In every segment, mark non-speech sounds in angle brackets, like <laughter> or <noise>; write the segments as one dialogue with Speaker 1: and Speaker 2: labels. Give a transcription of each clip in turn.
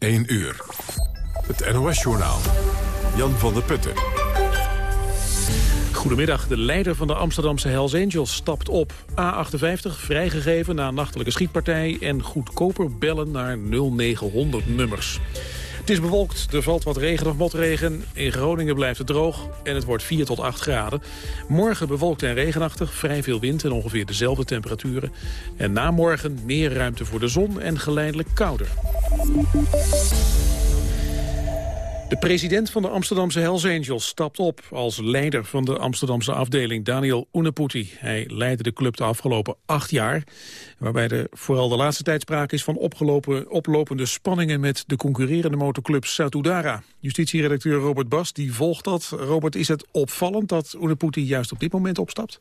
Speaker 1: 1 uur. Het NOS-journaal. Jan van der Putten.
Speaker 2: Goedemiddag. De leider van de Amsterdamse Hells Angels stapt op. A58 vrijgegeven na een nachtelijke schietpartij... en goedkoper bellen naar 0900 nummers. Het is bewolkt, er valt wat regen of motregen. In Groningen blijft het droog en het wordt 4 tot 8 graden. Morgen bewolkt en regenachtig, vrij veel wind en ongeveer dezelfde temperaturen. En na morgen meer ruimte voor de zon en geleidelijk kouder. De president van de Amsterdamse Hells Angels stapt op als leider van de Amsterdamse afdeling, Daniel Uneputi. Hij leidde de club de afgelopen acht jaar, waarbij er vooral de laatste tijd sprake is van opgelopen, oplopende spanningen met de concurrerende motorclub Satudara. Justitieredacteur Robert Bas die volgt dat. Robert, is het opvallend dat Uneputi juist op dit moment opstapt?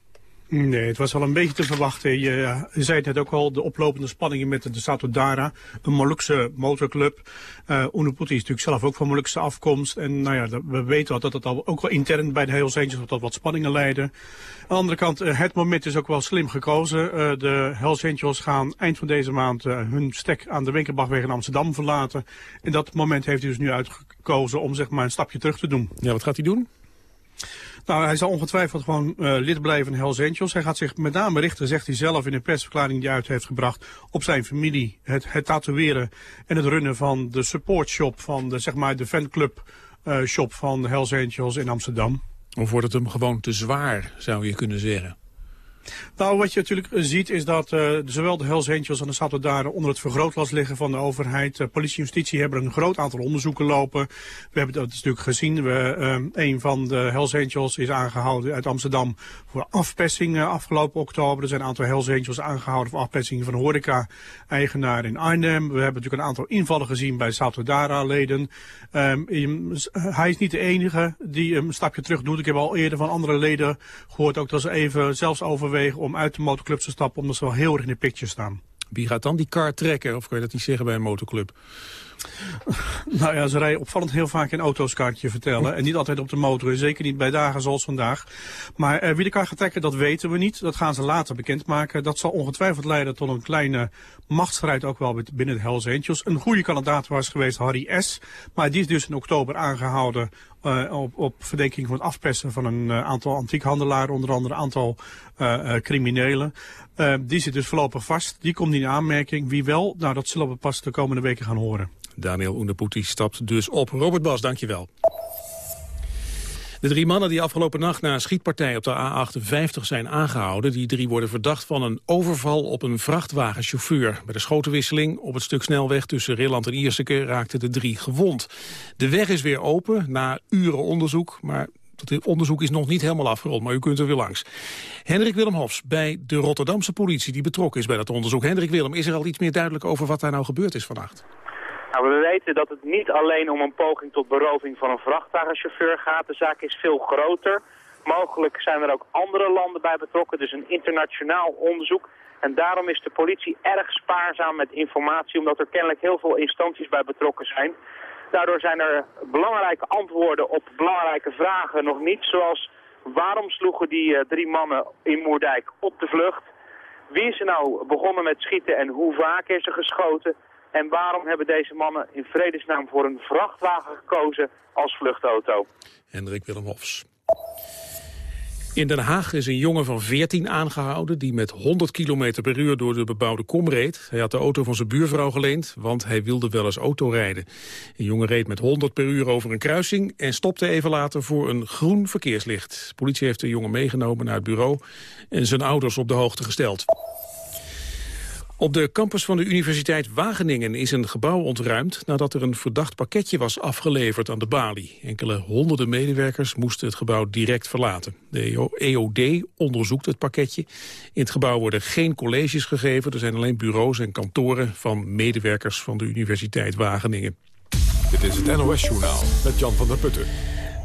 Speaker 3: Nee, het was al een beetje te verwachten. Je, zei het net ook al, de oplopende spanningen met de Satudara, een Molukse motorclub. Uh, Unuputi is natuurlijk zelf ook van Molukse afkomst. En nou ja, we weten al dat het al ook wel intern bij de Hells Angels tot wat spanningen leiden. Aan de andere kant, uh, het moment is ook wel slim gekozen. De Hells gaan eind van deze maand hun stek aan de Winkelbachweg in Amsterdam verlaten. En dat moment heeft hij dus nu uitgekozen om zeg maar een stapje terug te doen.
Speaker 2: Ja, wat gaat hij doen?
Speaker 3: Nou, hij zal ongetwijfeld gewoon uh, lid blijven van Hells Angels. Hij gaat zich met name richten, zegt hij zelf in een persverklaring die hij uit heeft gebracht, op zijn familie, het, het tatoeëren en het runnen van de supportshop van de, zeg maar, de fanclub uh, shop van Hells Angels in Amsterdam.
Speaker 2: Of wordt het hem gewoon te zwaar, zou je kunnen zeggen?
Speaker 3: Nou, wat je natuurlijk eh, ziet is dat uh, zowel de Hells Angels en de Satodaren onder het vergrootglas liggen van de overheid. Uh, politie en justitie hebben een groot aantal onderzoeken lopen. We hebben dat natuurlijk gezien. We, uh, een van de Hells Angels is aangehouden uit Amsterdam voor afpersing afgelopen oktober. Er zijn een aantal Hells Angels aangehouden voor afpersing van horeca-eigenaar in Arnhem. We hebben natuurlijk een aantal invallen gezien bij Satodara-leden. Um, hij is niet de enige die een stapje terug doet. Ik heb al eerder van andere leden gehoord ook dat ze even zelfs overwegen om uit de motorclub te stappen... omdat ze wel heel erg in de picture staan.
Speaker 2: Wie gaat dan die car trekken? Of kan je dat niet zeggen bij een motorclub?
Speaker 3: Nou ja, ze rijden opvallend heel vaak in auto's, kan je vertellen. En niet altijd op de motor, zeker niet bij dagen zoals vandaag. Maar uh, wie de kar gaat trekken, dat weten we niet. Dat gaan ze later bekendmaken. Dat zal ongetwijfeld leiden tot een kleine machtsstrijd ook wel binnen de Hells Angels. Een goede kandidaat was geweest Harry S. Maar die is dus in oktober aangehouden uh, op, op verdenking van het afpersen van een uh, aantal antiekhandelaren, onder andere een aantal criminelen. die zit dus voorlopig vast. Die komt niet in aanmerking. Wie wel? Nou, dat zullen we pas de komende weken gaan horen.
Speaker 2: Daniel Oeneputi stapt dus op. Robert Bas, dankjewel. De drie mannen die afgelopen nacht na een schietpartij op de A58 zijn aangehouden... die drie worden verdacht van een overval op een vrachtwagenchauffeur. Bij de schotenwisseling op het stuk snelweg tussen Rilland en Ierseke raakten de drie gewond. De weg is weer open na uren onderzoek, maar het onderzoek is nog niet helemaal afgerond, maar u kunt er weer langs. Hendrik Willem Hofs bij de Rotterdamse politie die betrokken is bij dat onderzoek. Hendrik Willem, is er al iets meer duidelijk over wat daar nou gebeurd is vannacht?
Speaker 4: Nou, we weten dat het niet alleen om een poging tot beroving van een vrachtwagenchauffeur gaat. De zaak is veel groter. Mogelijk zijn er ook andere landen bij betrokken, dus een internationaal onderzoek. En daarom is de politie erg spaarzaam met informatie, omdat er kennelijk heel veel instanties bij betrokken zijn. Daardoor zijn er belangrijke antwoorden op belangrijke vragen nog niet, zoals waarom sloegen die uh, drie mannen in Moerdijk op de vlucht? Wie is er nou begonnen met schieten en hoe vaak is er geschoten? En waarom hebben deze mannen in vredesnaam voor een vrachtwagen gekozen als vluchtauto?
Speaker 2: Hendrik Willem Hofs. In Den Haag is een jongen van 14 aangehouden... die met 100 km per uur door de bebouwde kom reed. Hij had de auto van zijn buurvrouw geleend, want hij wilde wel eens autorijden. Een jongen reed met 100 per uur over een kruising... en stopte even later voor een groen verkeerslicht. politie heeft de jongen meegenomen naar het bureau... en zijn ouders op de hoogte gesteld. Op de campus van de Universiteit Wageningen is een gebouw ontruimd... nadat er een verdacht pakketje was afgeleverd aan de balie. Enkele honderden medewerkers moesten het gebouw direct verlaten. De EOD onderzoekt het pakketje. In het gebouw worden geen colleges gegeven. Er zijn alleen bureaus en kantoren van medewerkers van de Universiteit Wageningen.
Speaker 1: Dit is het NOS-journaal met Jan van der Putten.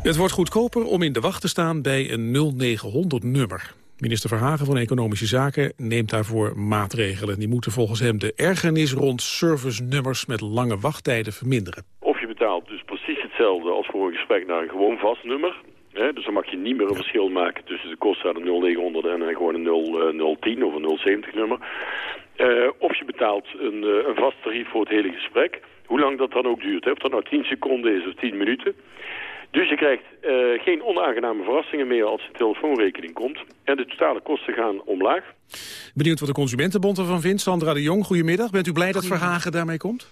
Speaker 2: Het wordt goedkoper om in de wacht te staan bij een 0900-nummer. Minister Verhagen van Economische Zaken neemt daarvoor maatregelen. Die moeten volgens hem de ergernis rond servicenummers met lange wachttijden verminderen.
Speaker 5: Of je betaalt dus precies hetzelfde als voor een gesprek naar een gewoon vast nummer. dus dan mag je niet meer een verschil maken tussen de kosten aan de 0900 en gewoon een 010 of een 070 nummer. of je betaalt een, een vast tarief voor het hele gesprek. Hoe lang dat dan ook duurt. Hè? Of dat nou 10 seconden is of 10 minuten. Dus je krijgt uh, geen onaangename verrassingen meer als de telefoonrekening komt. En de totale kosten gaan omlaag.
Speaker 2: Benieuwd wat de Consumentenbond ervan vindt. Sandra de Jong, goedemiddag. Bent u blij dat Verhagen daarmee komt?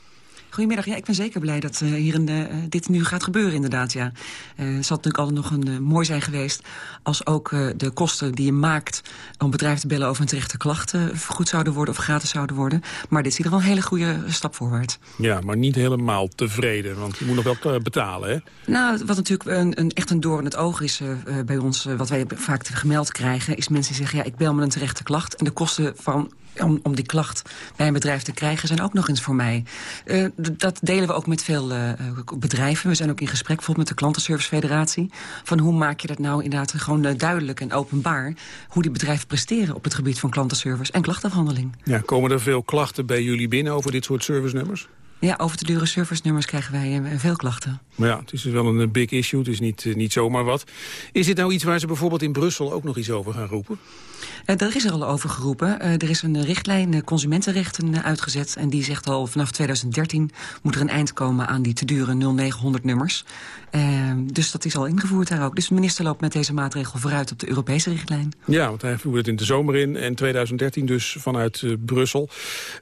Speaker 6: Goedemiddag. Ja, ik ben zeker blij dat uh, hier uh, dit nu gaat gebeuren inderdaad. Ja. Uh, het zal natuurlijk altijd nog een, mooi zijn geweest... als ook de kosten die je maakt om bedrijf te bellen over een terechte klacht... vergoed zouden worden of gratis zouden worden. Maar dit is in ieder geval een hele goede stap voorwaarts.
Speaker 2: Ja, maar niet helemaal tevreden, want je moet nog wel betalen, hè?
Speaker 6: Nou, wat natuurlijk een, een echt een door in het oog is bij ons... wat wij vaak gemeld krijgen, is mensen die zeggen... ja, ik bel met een terechte klacht en de kosten van om, om die klacht bij een bedrijf te krijgen... zijn ook nog eens voor mij. Uh, dat delen we ook met veel uh, bedrijven. We zijn ook in gesprek bijvoorbeeld met de Klantenservice Federatie... van hoe maak je dat nou inderdaad gewoon uh, duidelijk en openbaar... hoe die bedrijven presteren op het gebied van klantenservice en klachtafhandeling.
Speaker 2: Ja, komen er veel klachten bij jullie binnen over dit soort servicenummers?
Speaker 6: Ja, over te dure service-nummers krijgen wij veel klachten.
Speaker 2: Maar ja, het is wel een big issue, het is niet, niet zomaar wat. Is dit nou iets waar ze bijvoorbeeld in Brussel ook nog iets over gaan roepen?
Speaker 6: Uh, daar is er al over geroepen. Uh, er is een richtlijn uh, consumentenrechten uitgezet. En die zegt al vanaf 2013 moet er een eind komen aan die te dure 0900 nummers. dus dat is al ingevoerd daar ook. Dus de minister loopt met deze maatregel vooruit op de Europese richtlijn.
Speaker 2: Ja, want hij voert het in de zomer in. En 2013 dus vanuit Brussel.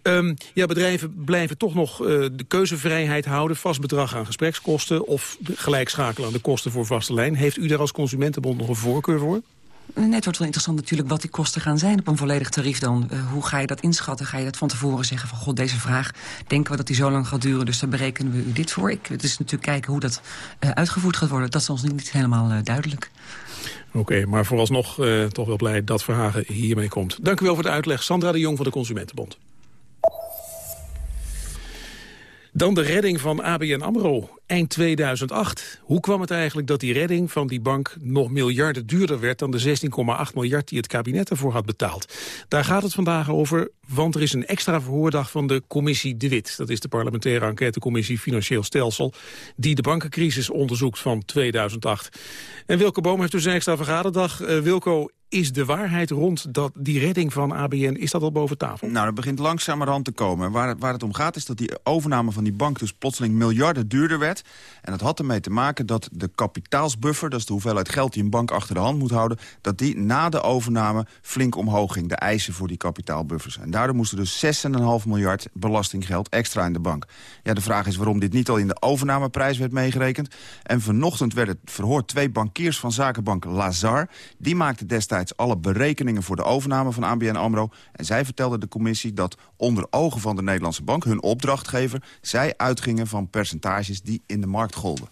Speaker 2: Um, ja, bedrijven blijven toch nog de keuzevrijheid houden. Vast bedrag aan gesprekskosten. Of gelijk schakelen aan de kosten voor vaste lijn. Heeft u daar als Consumentenbond nog een voorkeur voor?
Speaker 6: Net wordt wel interessant natuurlijk wat die kosten gaan zijn op een volledig tarief dan. Uh, hoe ga je dat inschatten? Ga je dat van tevoren zeggen van god deze vraag denken we dat die zo lang gaat duren, dus daar berekenen we u dit voor. Ik, het is natuurlijk kijken hoe dat uh, uitgevoerd gaat worden. Dat is ons niet helemaal uh, duidelijk.
Speaker 2: Oké, okay, maar vooralsnog toch wel blij dat Verhagen hiermee komt. Dank u wel voor de uitleg. Sandra de Jong van de Consumentenbond. Dan de redding van ABN AMRO eind 2008. Hoe kwam het eigenlijk dat die redding van die bank nog miljarden duurder werd... dan de 16,8 miljard die het kabinet ervoor had betaald? Daar gaat het vandaag over, want er is een extra verhoordag van de commissie De Wit. Dat is de parlementaire enquêtecommissie Financieel Stelsel... die de bankencrisis onderzoekt van 2008. En Wilco Boom heeft dus een extra vergaderdag. Uh, Wilco, is de waarheid rond dat die redding van ABN, is dat al boven tafel?
Speaker 7: Nou, dat begint langzamerhand te komen. Waar, waar het om gaat is dat die overname van die bank dus plotseling miljarden duurder werd. En dat had ermee te maken dat de kapitaalsbuffer, dat is de hoeveelheid geld die een bank achter de hand moet houden, dat die na de overname flink omhoog ging, de eisen voor die kapitaalbuffers. En daardoor moesten dus 6,5 miljard belastinggeld extra in de bank. Ja, de vraag is waarom dit niet al in de overnameprijs werd meegerekend. En vanochtend werd het verhoord twee bankiers van zakenbank Lazar. Die maakten destijds alle berekeningen voor de overname van ABN AMRO. En zij vertelden de commissie dat onder ogen van de Nederlandse bank... hun opdrachtgever, zij uitgingen van percentages die in de markt golden.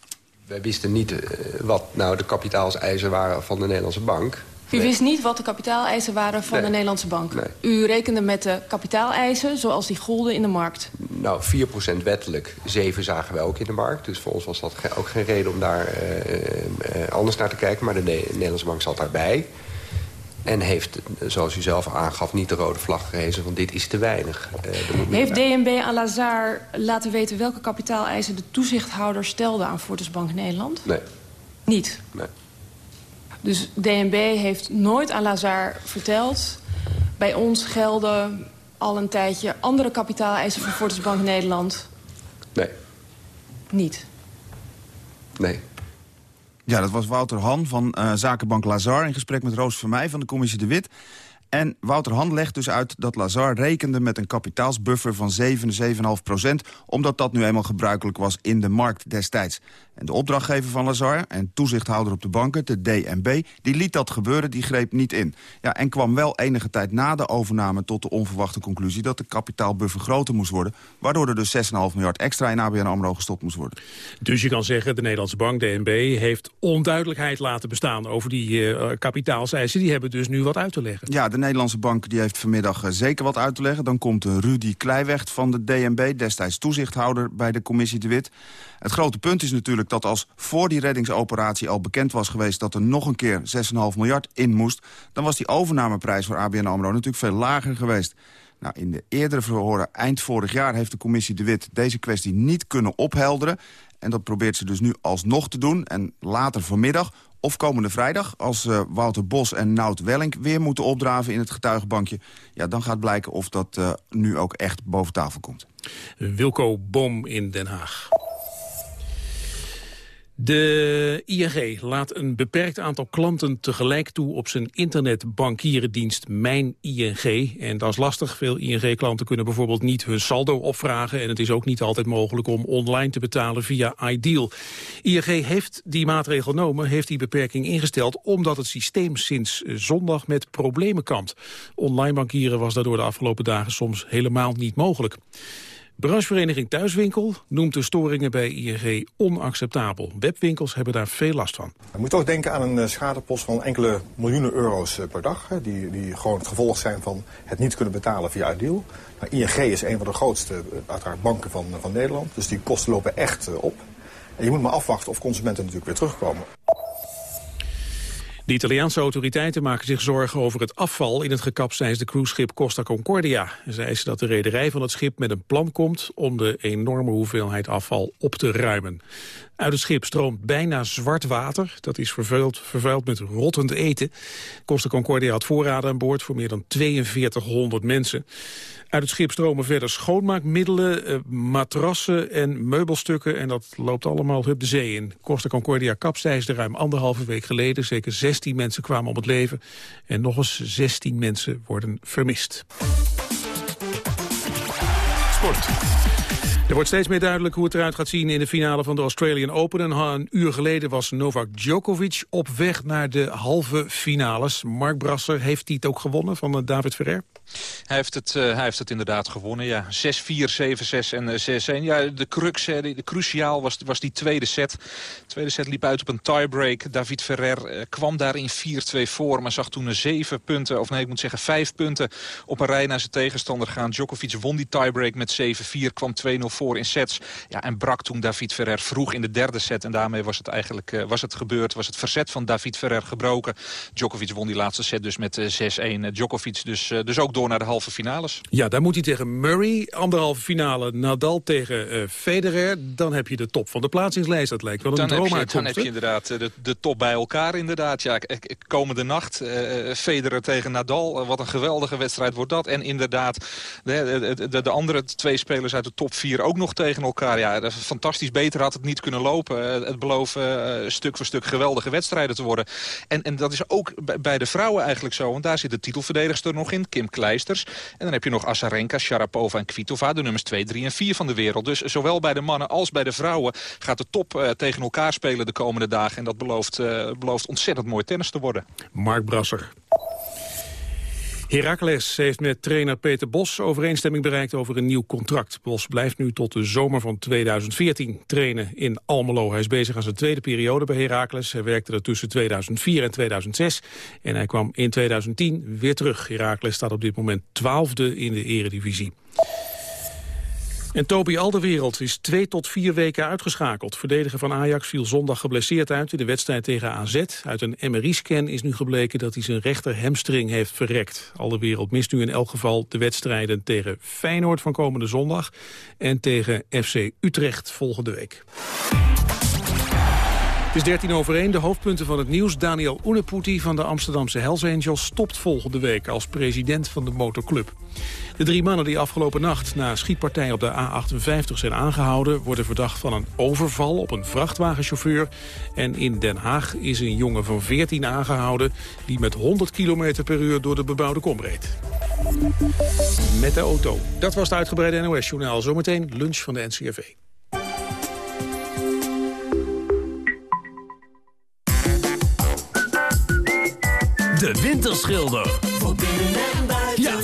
Speaker 8: Wij wisten niet uh, wat nou de kapitaalseisen waren van de Nederlandse bank.
Speaker 9: U wist niet wat de kapitaaleisen waren van
Speaker 8: nee.
Speaker 9: de Nederlandse bank?
Speaker 8: Nee.
Speaker 9: U rekende met de kapitaaleisen zoals die golden in de markt?
Speaker 8: Nou, 4% wettelijk, 7 zagen wij ook in de markt. Dus voor ons was dat ook geen reden om daar uh, uh, anders naar te kijken. Maar de ne Nederlandse bank zat daarbij. En heeft, zoals u zelf aangaf, niet de rode vlag gehezen... van dit is te weinig. Uh,
Speaker 9: heeft DNB aan Lazar laten weten welke kapitaaleisen de toezichthouder stelde aan Fortisbank Nederland?
Speaker 8: Nee.
Speaker 9: Niet?
Speaker 8: Nee.
Speaker 9: Dus DNB heeft nooit aan Lazar verteld... bij ons gelden al een tijdje andere kapitaaleisen voor Fortisbank Nederland?
Speaker 8: Nee.
Speaker 9: Niet?
Speaker 8: Nee.
Speaker 7: Ja, dat was Wouter Han van uh, Zakenbank Lazar... in gesprek met Roos Vermeij van de commissie De Wit. En Wouter Han legt dus uit dat Lazar rekende met een kapitaalsbuffer van 7, 7,5 procent... omdat dat nu eenmaal gebruikelijk was in de markt destijds. En de opdrachtgever van Lazar en toezichthouder op de banken, de DNB... die liet dat gebeuren, die greep niet in. Ja, en kwam wel enige tijd na de overname tot de onverwachte conclusie... dat de kapitaalbuffer groter moest worden... waardoor er dus 6,5 miljard extra in ABN AMRO gestopt moest worden.
Speaker 2: Dus je kan zeggen, de Nederlandse bank, DNB... heeft onduidelijkheid laten bestaan over die uh, kapitaalseisen. Die hebben dus nu wat uit te leggen.
Speaker 7: Ja, de Nederlandse bank die heeft vanmiddag uh, zeker wat uit te leggen. Dan komt Rudy Kleiweg van de DNB, destijds toezichthouder bij de commissie De Wit. Het grote punt is natuurlijk dat als voor die reddingsoperatie al bekend was geweest... dat er nog een keer 6,5 miljard in moest... dan was die overnameprijs voor ABN AMRO natuurlijk veel lager geweest. Nou, in de eerdere verhoren eind vorig jaar heeft de commissie De Wit deze kwestie niet kunnen ophelderen. En dat probeert ze dus nu alsnog te doen. En later vanmiddag of komende vrijdag, als uh, Wouter Bos en Nout Welling weer moeten opdraven in het getuigenbankje... ja, dan gaat blijken of dat uh, nu ook echt boven tafel komt.
Speaker 2: Wilco Boom in Den Haag. De ING laat een beperkt aantal klanten tegelijk toe op zijn internetbankierendienst Mijn ING. En dat is lastig. Veel ING-klanten kunnen bijvoorbeeld niet hun saldo opvragen. En het is ook niet altijd mogelijk om online te betalen via iDeal. ING heeft die maatregel genomen, heeft die beperking ingesteld... omdat het systeem sinds zondag met problemen kampt. Online bankieren was daardoor de afgelopen dagen soms helemaal niet mogelijk. Branchevereniging Thuiswinkel noemt de storingen bij ING onacceptabel. Webwinkels hebben daar veel last van.
Speaker 10: Je moet ook denken aan een eh, schadepost van enkele miljoenen euro's eh, per dag. Die, die gewoon het gevolg zijn van het niet kunnen betalen via Ideal. Maar ING is een van de grootste eh, banken van, van Nederland. Dus die kosten lopen echt op. En je moet maar afwachten of consumenten natuurlijk weer terugkomen.
Speaker 2: De Italiaanse autoriteiten maken zich zorgen over het afval in het gekapseisde cruiseschip Costa Concordia. Ze eisen dat de rederij van het schip met een plan komt om de enorme hoeveelheid afval op te ruimen. Uit het schip stroomt bijna zwart water. Dat is vervuild, vervuild met rottend eten. Costa Concordia had voorraden aan boord voor meer dan 4200 mensen. Uit het schip stromen verder schoonmaakmiddelen, eh, matrassen en meubelstukken. En dat loopt allemaal hup de zee in. Costa Concordia kapseisde ruim anderhalve week geleden. Zeker 16 mensen kwamen om het leven. En nog eens 16 mensen worden vermist. Sport. Er wordt steeds meer duidelijk hoe het eruit gaat zien in de finale van de Australian Open. En een uur geleden was Novak Djokovic op weg naar de halve finales. Mark Brasser, heeft hij het ook gewonnen van eh, David Ferrer?
Speaker 11: Hij heeft het, uh, hij heeft het inderdaad gewonnen, ja. 6-4, 7-6 en 6-1. Eh, ja, de crux, de, cruciaal was, was die tweede set. De tweede set liep uit op een tiebreak. David Ferrer kwam daar in 4-2 voor, maar zag toen een 7 punten, of nee, ik moet zeggen 5 punten op een rij naar zijn tegenstander gaan. Djokovic won die tiebreak met 7-4, kwam 2-0 voor in sets. Ja, en brak toen David Ferrer vroeg in de derde set. En daarmee was het eigenlijk uh, was het gebeurd, was het verzet van David Ferrer gebroken. Djokovic won die laatste set dus met 6-1. Djokovic dus, dus ook door naar de halve finales.
Speaker 2: Ja, daar moet hij tegen Murray. Anderhalve finale Nadal tegen Federer. Dan heb je de top van de plaatsingslijst. Dat lijkt wel een
Speaker 11: dan
Speaker 2: droom
Speaker 11: heb je, Dan heb je inderdaad eh, de, de top bij elkaar inderdaad. Ja, komende nacht Federer tegen Nadal. wat een geweldige wedstrijd wordt dat. En inderdaad de, de, de, de, andere twee spelers uit de top 4 ook nog tegen elkaar. Ja, fantastisch. Beter had het niet kunnen lopen. het belooft stuk voor stuk geweldige wedstrijden te worden. En, en dat is ook bij de vrouwen eigenlijk zo. Want daar zit de titelverdedigster nog in. Kim Kleisters. En dan heb je nog Asarenka, Sharapova en Kvitova. De nummers 2, 3 en 4 van de wereld. Dus zowel bij de mannen als bij de vrouwen gaat de top uh, tegen elkaar spelen de komende dagen. En dat belooft, belooft ontzettend mooi tennis te worden.
Speaker 2: Mark Brasser. Heracles heeft met trainer Peter Bos overeenstemming bereikt over een nieuw contract. Bos blijft nu tot de zomer van 2014 trainen in Almelo. Hij is bezig aan zijn tweede periode bij Heracles. Hij werkte er tussen 2004 en 2006 en hij kwam in 2010 weer terug. Heracles staat op dit moment twaalfde in de eredivisie. En Toby Alderwereld is twee tot vier weken uitgeschakeld. Verdediger van Ajax viel zondag geblesseerd uit in de wedstrijd tegen AZ. Uit een MRI-scan is nu gebleken dat hij zijn rechter hamstring heeft verrekt. Alderwereld mist nu in elk geval de wedstrijden tegen Feyenoord van komende zondag... en tegen FC Utrecht volgende week. Het is 13 over 1, de hoofdpunten van het nieuws. Daniel Uneputi van de Amsterdamse Hells Angels stopt volgende week als president van de motorclub. De drie mannen die afgelopen nacht na schietpartij op de A58 zijn aangehouden... worden verdacht van een overval op een vrachtwagenchauffeur. En in Den Haag is een jongen van 14 aangehouden... die met 100 km per uur door de bebouwde kom reed. Met de auto. Dat was het uitgebreide NOS-journaal. Zometeen lunch van de NCRV.
Speaker 12: De Winterschilder.
Speaker 13: Voor binnen en buiten.
Speaker 12: Ja,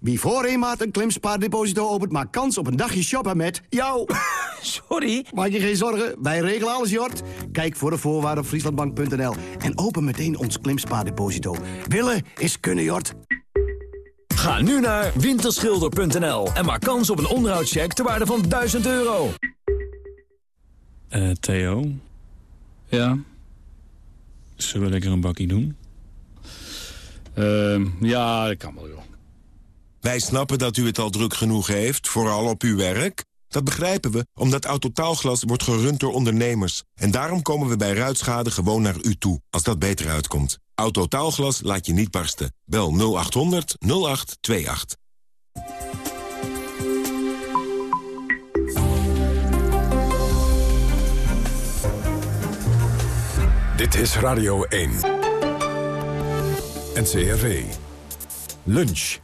Speaker 14: Wie voor een maand een klimspaardeposito opent, maakt kans op een dagje shoppen met jou. <laughs>
Speaker 12: Sorry?
Speaker 14: Maak je geen zorgen, wij regelen alles, Jort. Kijk voor de voorwaarden op frieslandbank.nl en open meteen ons klimspaardeposito. Willen is kunnen, Jort.
Speaker 12: Ga nu naar winterschilder.nl en maak kans op een onderhoudscheck ter waarde van 1000 euro.
Speaker 15: Eh, Theo? Ja? Zullen we lekker een bakkie doen?
Speaker 16: Ehm, ja, dat kan wel, joh.
Speaker 17: Wij snappen dat u het al druk genoeg heeft, vooral op uw werk. Dat begrijpen we, omdat Autotaalglas wordt gerund door ondernemers. En daarom komen we bij ruitschade gewoon naar u toe, als dat beter uitkomt. Autotaalglas laat je niet barsten. Bel 0800 0828.
Speaker 1: Dit is Radio 1. NCRV. Lunch.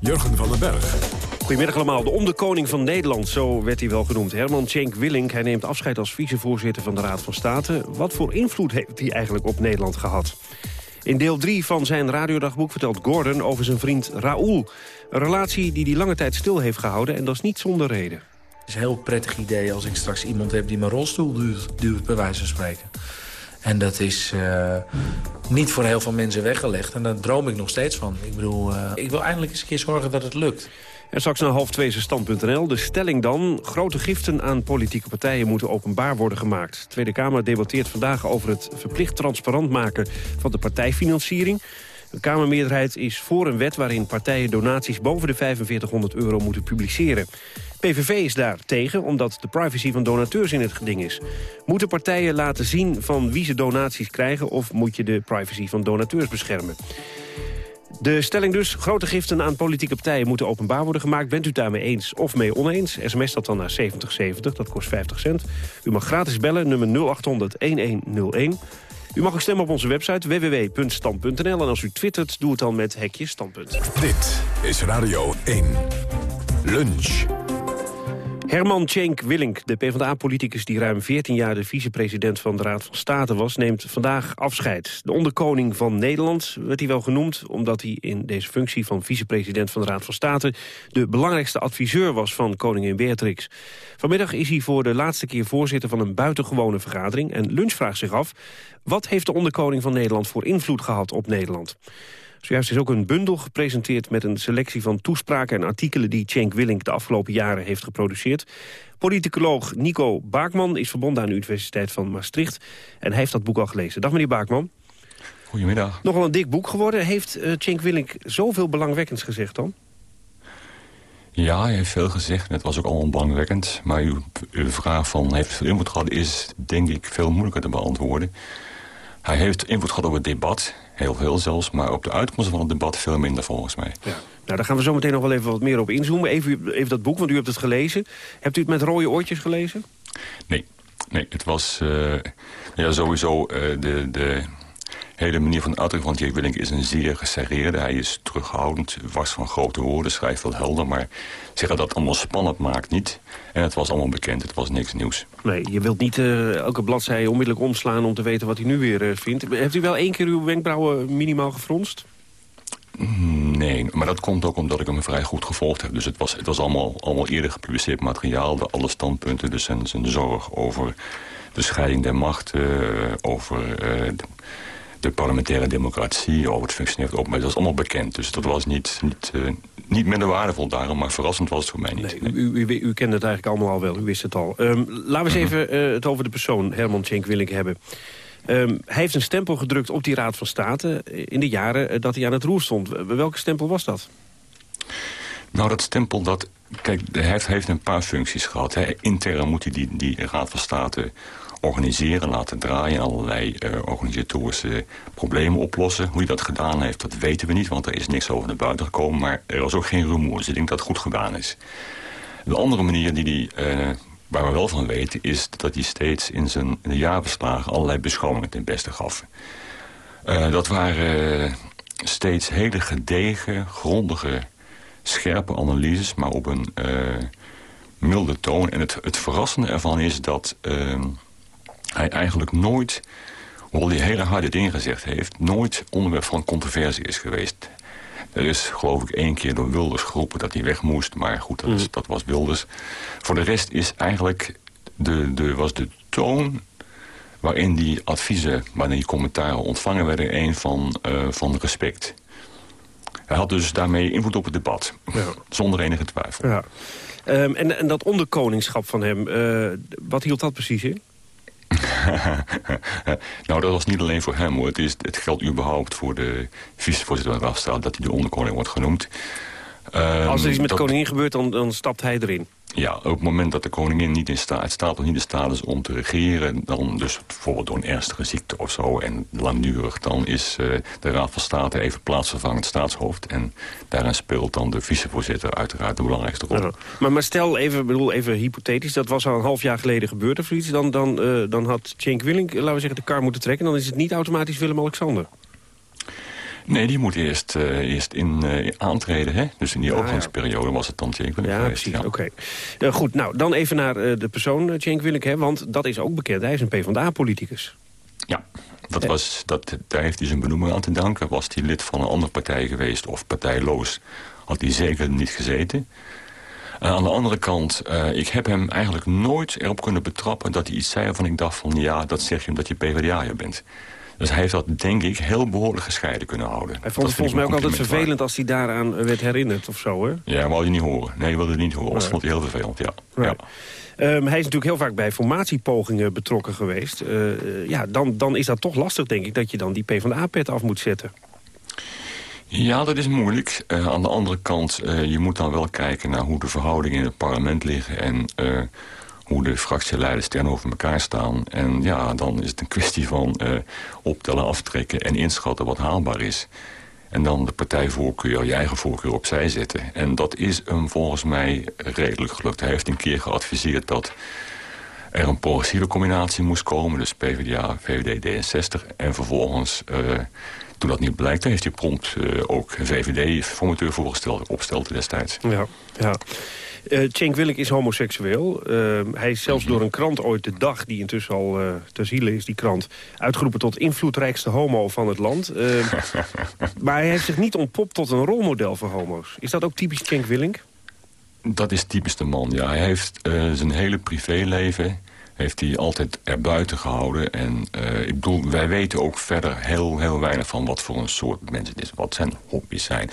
Speaker 1: Jurgen van den Berg.
Speaker 18: Goedemiddag allemaal. De onderkoning van Nederland, zo werd hij wel genoemd. Herman Cenk Willink, hij neemt afscheid als vicevoorzitter van de Raad van State. Wat voor invloed heeft hij eigenlijk op Nederland gehad? In deel 3 van zijn radiodagboek vertelt Gordon over zijn vriend Raoul. Een relatie die hij lange tijd stil heeft gehouden en dat is niet zonder reden.
Speaker 19: Het is een heel prettig idee als ik straks iemand heb die mijn rolstoel duwt, duwt bij wijze van spreken. En dat is eh, niet voor heel veel mensen weggelegd. En daar droom ik nog steeds van. Ik bedoel, eh, ik wil eindelijk eens een keer zorgen dat het lukt.
Speaker 18: En straks naar half twee stand.nl. De stelling dan, grote giften aan politieke partijen moeten openbaar worden gemaakt. De Tweede Kamer debatteert vandaag over het verplicht transparant maken van de partijfinanciering. De Kamermeerderheid is voor een wet waarin partijen donaties boven de 4500 euro moeten publiceren. PVV is daar tegen, omdat de privacy van donateurs in het geding is. Moeten partijen laten zien van wie ze donaties krijgen... of moet je de privacy van donateurs beschermen? De stelling dus, grote giften aan politieke partijen moeten openbaar worden gemaakt. Bent u daarmee eens of mee oneens? SMS dat dan naar 7070, dat kost 50 cent. U mag gratis bellen, nummer 0800-1101. U mag ook stemmen op onze website www.stand.nl. En als u twittert, doe het dan met hekje standpunt.
Speaker 1: Dit is Radio 1. Lunch.
Speaker 18: Herman Cenk Willink, de PvdA-politicus die ruim 14 jaar de vicepresident van de Raad van State was, neemt vandaag afscheid. De onderkoning van Nederland werd hij wel genoemd, omdat hij in deze functie van vicepresident van de Raad van State de belangrijkste adviseur was van koningin Beatrix. Vanmiddag is hij voor de laatste keer voorzitter van een buitengewone vergadering en Lunch vraagt zich af, wat heeft de onderkoning van Nederland voor invloed gehad op Nederland? Zojuist is ook een bundel gepresenteerd met een selectie van toespraken en artikelen die Cenk Willink de afgelopen jaren heeft geproduceerd. Politicoloog Nico Baakman is verbonden aan de Universiteit van Maastricht en hij heeft dat boek al gelezen. Dag meneer Baakman.
Speaker 20: Goedemiddag.
Speaker 18: Nogal een dik boek geworden. Heeft uh, Cenk Willink zoveel belangwekkends gezegd dan?
Speaker 20: Ja, hij heeft veel gezegd. Het was ook allemaal belangwekkend. Maar uw, uw vraag van heeft veel invloed gehad is denk ik veel moeilijker te beantwoorden. Hij heeft invloed gehad op het debat. Heel veel zelfs, maar op de uitkomsten van het debat veel minder volgens mij. Ja.
Speaker 18: Nou, daar gaan we zo meteen nog wel even wat meer op inzoomen. Even, even dat boek, want u hebt het gelezen. Hebt u het met rode oortjes gelezen?
Speaker 20: Nee, nee het was uh, ja, sowieso uh, de, de hele manier van uitdrukking van Jake Willink is een zeer geserreerde. Hij is terughoudend, was van grote woorden, schrijft wel helder... maar zeggen dat het allemaal spannend maakt niet. En het was allemaal bekend, het was niks nieuws.
Speaker 18: Nee, je wilt niet uh, elke bladzijde onmiddellijk omslaan om te weten wat hij nu weer uh, vindt. Heeft u wel één keer uw wenkbrauwen minimaal gefronst?
Speaker 20: Nee, maar dat komt ook omdat ik hem vrij goed gevolgd heb. Dus het was, het was allemaal, allemaal eerder gepubliceerd materiaal. De, alle standpunten, dus zijn, zijn zorg over de scheiding der machten... Uh, over de, de, parlementaire democratie, over het functioneren van het Dat was allemaal bekend, dus dat was niet, niet, uh, niet minder waardevol daarom... maar verrassend was het voor mij niet.
Speaker 18: Nee, u, u, u, u kende het eigenlijk allemaal al wel, u wist het al. Um, laten we eens even het over de persoon Herman Schenk Willink hebben... Um, hij heeft een stempel gedrukt op die Raad van State in de jaren dat hij aan het roer stond. Welke stempel was dat?
Speaker 20: Nou, dat stempel, dat, kijk, hij heeft, heeft een paar functies gehad. Hè. Intern moet hij die, die Raad van State organiseren, laten draaien... allerlei uh, organisatorische problemen oplossen. Hoe hij dat gedaan heeft, dat weten we niet... want er is niks over naar buiten gekomen. Maar er was ook geen rumoer, dus ik dat het goed gedaan is. De andere manier die hij... Uh, waar we wel van weten is dat hij steeds in zijn in jaarverslagen allerlei beschouwingen ten beste gaf. Uh, dat waren steeds hele gedegen, grondige, scherpe analyses, maar op een milde toon. En het, het verrassende ervan is dat hij eigenlijk nooit, hoewel hij hele harde dingen gezegd heeft, nooit onderwerp van controversie is geweest. Er is geloof ik één keer door Wilders geroepen dat hij weg moest. Maar goed, dat, is, dat was Wilders. Voor de rest is eigenlijk de, de, was de toon waarin die adviezen, waarin die commentaren ontvangen werden... een van, eh, van respect. Hij had dus daarmee invloed op het debat. Zonder enige twijfel.
Speaker 18: Ja. Ehm, en, en dat onderkoningschap van hem, eh, wat hield dat precies in? <laughs>
Speaker 20: nou, dat was niet alleen voor hem. Hoor. Het, is, het geldt überhaupt voor de vicevoorzitter van de Raadstaat... dat hij de onderkoning wordt genoemd. Ehm,
Speaker 18: Als er iets met de
Speaker 20: dat-
Speaker 18: koningin gebeurt, dan, dan stapt hij erin.
Speaker 20: Ja, op het moment dat de koningin niet in staat, staat nog niet in staat is om te regeren... dan dus bijvoorbeeld door een ernstige ziekte of zo en langdurig... dan is eh, de Raad van State even plaatsvervangend staatshoofd. En daarin speelt dan de vicevoorzitter uiteraard de belangrijkste rol.
Speaker 18: Maar, maar stel, even, bedoel, even hypothetisch, dat was al een half jaar geleden gebeurd of zoiets... dan, dan, eh, dan had Cenk Willink, laten we zeggen, de kar moeten trekken... dan is het niet automatisch Willem-Alexander.
Speaker 20: Nee, die moet eerst, eh, eerst in, eh, aantreden. Hè? Dus in die
Speaker 18: Ah, ja.
Speaker 20: overgangsperiode was het dan Cenk Willink
Speaker 18: Ja,
Speaker 20: geweest.
Speaker 18: precies, oké. Eh, goed, nou, dan even naar de persoon, Cenk Willink, hè, want dat is ook bekend. Hij is een PvdA-politicus.
Speaker 20: Ja, dat was, dat, daar heeft hij zijn benoeming aan te danken. Was hij lid van een andere partij geweest of partijloos... had hij zeker niet gezeten. En aan de andere kant, ik heb hem eigenlijk nooit erop kunnen betrappen... dat hij iets zei waarvan ik dacht van... ja, dat zeg je omdat je PvdA'er bent. Dus hij heeft dat, denk ik, heel behoorlijk gescheiden kunnen houden.
Speaker 18: Hij vond het volgens mij ook altijd vervelend als hij daaraan werd herinnerd of zo, hè?
Speaker 20: Ja, wou je niet horen. Nee, je wilde het niet horen. Dat
Speaker 18: Nee.
Speaker 20: vond hij heel vervelend, ja.
Speaker 18: Ja. Ehm, hij is natuurlijk heel vaak bij formatiepogingen betrokken geweest. Eh, eh, ja, dan, dan is dat toch lastig, denk ik, dat je dan die PvdA-pet af moet zetten.
Speaker 20: Ja, dat is moeilijk. Eh, aan de andere kant, eh, je moet dan wel kijken naar hoe de verhoudingen in het parlement liggen... en eh, hoe de fractieleiders tegenover elkaar staan. En ja, dan is het een kwestie van eh, optellen, aftrekken en inschatten wat haalbaar is. En dan de partijvoorkeur, je eigen voorkeur opzij zetten. En dat is hem volgens mij redelijk gelukt. Hij heeft een keer geadviseerd dat er een progressieve combinatie moest komen. Dus PvdA, VVD, D66. En vervolgens, eh, toen dat niet blijkt, heeft hij prompt eh, ook VVD-formateur voorgesteld, opstelde destijds.
Speaker 18: Ja, ja. Eh Cenk Willink is homoseksueel. Eh, hij is zelfs door een krant ooit de dag, die intussen al eh ter ziele is, die krant... uitgeroepen tot invloedrijkste homo van het land. <laughs> Maar hij heeft zich niet ontpopt tot een rolmodel voor homo's. Is dat ook typisch Cenk Willink?
Speaker 20: Dat is typisch de man, ja. Hij heeft zijn hele privéleven heeft hij altijd erbuiten gehouden. En ik bedoel, wij weten ook verder heel, heel weinig van wat voor een soort mens het is. Wat zijn hobby's zijn.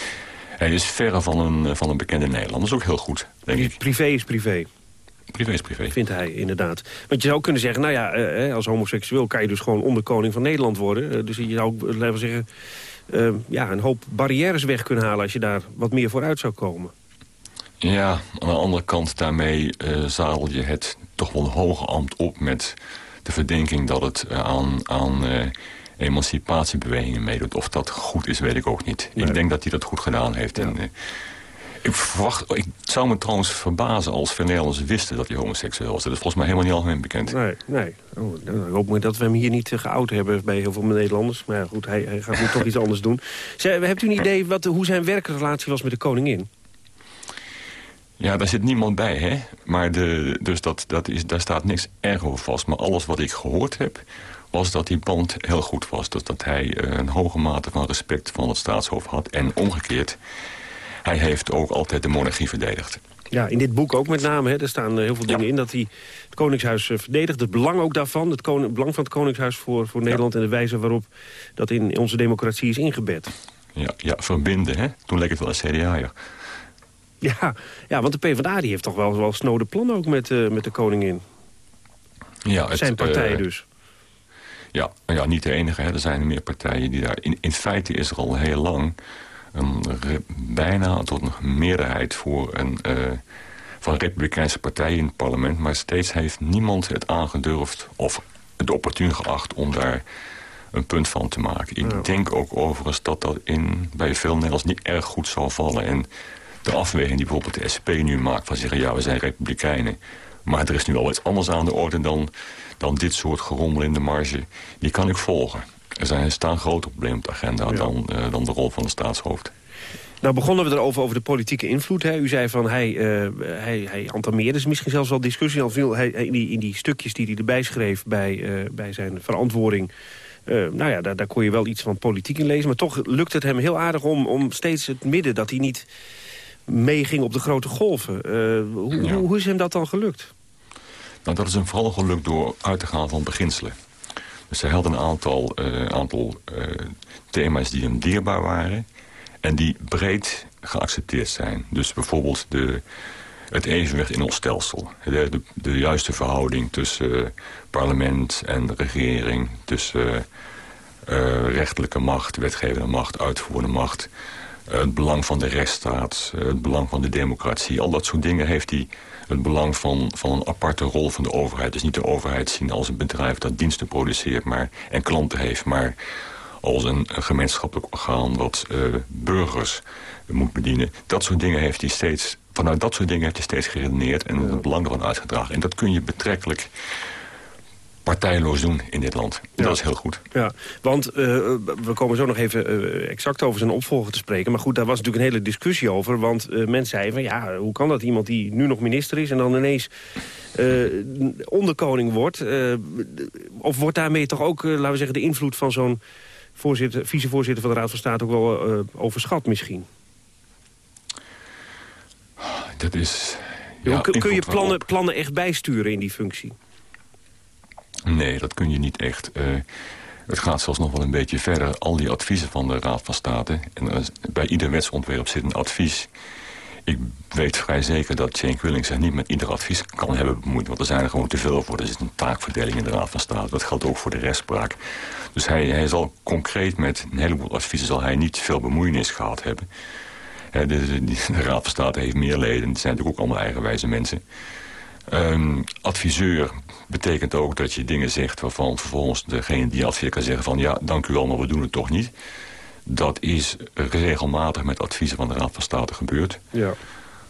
Speaker 20: Hij is verre van een, van een bekende Nederlander. Dat is ook heel goed, denk ik.
Speaker 18: Privé is privé.
Speaker 20: Privé is privé.
Speaker 18: Vindt hij, inderdaad. Want je zou kunnen zeggen, nou ja, eh, eh, als homoseksueel... kan je dus gewoon onderkoning van Nederland worden. Eh, dus je zou, ook, laten we zeggen, ja, een hoop barrières weg kunnen halen... als je daar wat meer vooruit zou komen.
Speaker 20: Ja, aan de andere kant daarmee eh zadel je het toch wel hoge ambt op met de verdenking dat het aan, aan eh, emancipatiebewegingen meedoet. Of dat goed is, weet ik ook niet. Ik denk dat hij dat goed gedaan heeft. En, ik, verwacht, ik zou me trouwens verbazen als Nederlanders wisten dat hij homoseksueel was. Dat is volgens mij helemaal niet algemeen bekend.
Speaker 18: Nee, nee. Oh, nou, ik hoop maar dat we hem hier niet eh, geout hebben bij heel veel Nederlanders. Maar ja, goed, hij, hij gaat nu toch <laughs> iets anders doen. Zeg, hebt u een idee wat, hoe zijn werkrelatie was met de koningin?
Speaker 20: Ja, daar zit niemand bij, hè. Maar de, dus dat, dat is, daar staat niks erg over vast. Maar alles wat ik gehoord heb, was dat die band heel goed was. Dus dat hij eh, een hoge mate van respect van het staatshoofd had. En omgekeerd, hij heeft ook altijd de monarchie verdedigd.
Speaker 18: Ja, in dit boek ook met name. Hè, er staan eh, heel veel dingen in dat hij het Koningshuis eh, verdedigt. Het belang ook daarvan, het koning- belang van het Koningshuis voor, voor Nederland... en de wijze waarop dat in onze democratie is ingebed.
Speaker 20: Ja, ja verbinden, hè. Toen leek het wel een CDA, ja.
Speaker 18: Ja, ja, want de PvdA die heeft toch wel, wel snode plannen ook met, eh, met de koningin.
Speaker 20: ja het,
Speaker 18: Zijn partij dus.
Speaker 20: Ja, ja, niet de enige. Hè. Er zijn meer partijen die daar... In, in feite is er al heel lang een bijna tot een meerderheid voor een, eh, van republikeinse partij in het parlement. Maar steeds heeft niemand het aangedurfd of het opportun geacht om daar een punt van te maken. Ik denk ook overigens dat dat in, bij veel Nederlanders niet erg goed zal vallen. En de afweging die bijvoorbeeld de SP nu maakt van zeggen... ja, we zijn republikeinen, maar er is nu al iets anders aan de orde... dan, dan dit soort gerommel in de marge, die kan ik volgen. Er zijn, staan grote problemen op de agenda dan, eh, dan de rol van de staatshoofd.
Speaker 18: Nou begonnen we erover over de politieke invloed. Hè. U zei van hij, eh hij, hij entameerde is misschien zelfs wel discussie. Al veel, hij, in, die, in die stukjes die hij erbij schreef bij, eh, bij zijn verantwoording... Nou ja, daar, daar kon je wel iets van politiek in lezen. Maar toch lukt het hem heel aardig om, om steeds het midden... dat hij niet meeging op de grote golven. Hoe, hoe, hoe is hem dat dan gelukt?
Speaker 20: Nou, dat is hem vooral gelukt door uit te gaan van beginselen. Dus hij had een aantal, eh, aantal eh, thema's die hem dierbaar waren... en die breed geaccepteerd zijn. Dus bijvoorbeeld de, het evenwicht in ons stelsel. De, de, juiste verhouding tussen eh, parlement en regering... tussen rechterlijke macht, wetgevende macht, uitvoerende macht... het belang van de rechtsstaat, het belang van de democratie... al dat soort dingen heeft hij het belang van, van een aparte rol van de overheid. Dus niet de overheid zien als een bedrijf dat diensten produceert maar, en klanten heeft... maar als een, een gemeenschappelijk orgaan wat eh, burgers moet bedienen. Dat soort dingen heeft hij steeds... Vanuit dat soort dingen heeft hij steeds geredeneerd en het belang ervan uitgedragen. En dat kun je betrekkelijk partijloos doen in dit land. Dat is heel goed.
Speaker 18: Ja, want eh, we komen zo nog even eh, exact over zijn opvolger te spreken. Maar goed, daar was natuurlijk een hele discussie over. Want uh, men zei van ja, hoe kan dat iemand die nu nog minister is... en dan ineens onderkoning wordt? of wordt daarmee toch ook, laten we zeggen, de invloed van zo'n voorzitter, vicevoorzitter van de Raad van State... ook wel overschat misschien?
Speaker 20: Dat is...
Speaker 18: Ja, kun, kun je plannen, plannen echt bijsturen in die functie?
Speaker 20: Nee, dat kun je niet echt. Eh, het gaat zelfs nog wel een beetje verder. Al die adviezen van de Raad van State... en is- bij ieder wetsontwerp zit een advies... Ik weet vrij zeker dat Jane Quilling zich niet met ieder advies kan hebben bemoeid. Want er zijn er gewoon te veel voor. Er zit een taakverdeling in de Raad van State. Dat geldt ook voor de rechtspraak. Dus hij, hij zal concreet met een heleboel adviezen... zal hij niet veel bemoeienis gehad hebben. De Raad van State heeft meer leden. Het zijn natuurlijk ook allemaal eigenwijze mensen. Ehm, adviseur betekent ook dat je dingen zegt... waarvan vervolgens degene die adviseert kan zeggen van... ja, dank u wel, maar we doen het toch niet. Dat is regelmatig met adviezen van de Raad van State gebeurd.
Speaker 18: Ja.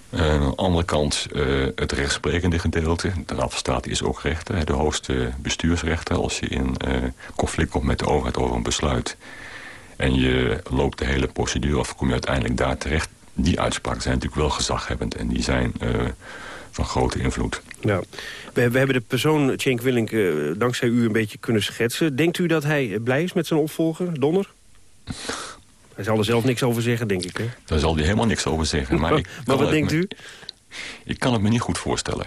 Speaker 20: Eh, aan de andere kant eh, het rechtsprekende gedeelte. De Raad van State is ook rechter, de hoogste bestuursrechter. Als je in eh, conflict komt met de overheid over een besluit... en je loopt de hele procedure af, kom je uiteindelijk daar terecht. Die uitspraken zijn natuurlijk wel gezaghebbend... en die zijn eh, van grote invloed.
Speaker 18: Ja. We, we hebben de persoon Cenk Willink eh, dankzij u een beetje kunnen schetsen. Denkt u dat hij eh, blij is met zijn opvolger, Donner? Hij zal er zelf niks over zeggen, denk ik. Hè?
Speaker 20: Daar zal hij helemaal niks over zeggen. Maar, <laughs> ik
Speaker 18: Maar wat denkt
Speaker 20: me-
Speaker 18: u?
Speaker 20: Ik kan het me niet goed voorstellen.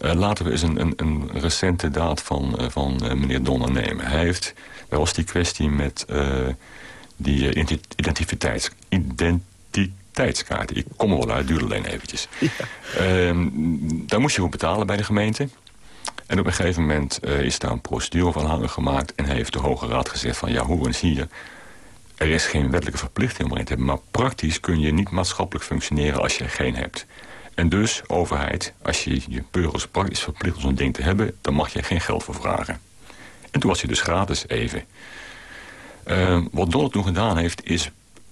Speaker 20: Eh, laten we eens een, een, een recente daad van, van meneer Donner nemen. Hij heeft, daar was die kwestie met die eh, identi- identiteitskaart. Ik kom er wel uit, duurde alleen eventjes. Ehm, daar moest je voor betalen bij de gemeente. En op een gegeven moment eh, is daar een procedure van hangen gemaakt... en heeft de Hoge Raad gezegd van ja, hoe eens hier... Er is geen wettelijke verplichting om er een te hebben... maar praktisch kun je niet maatschappelijk functioneren als je er geen hebt. En dus, overheid, als je je burgers praktisch verplicht om zo'n ding te hebben... dan mag je er geen geld voor vragen. En toen was hij dus gratis even. Eh, wat Donald toen gedaan heeft, is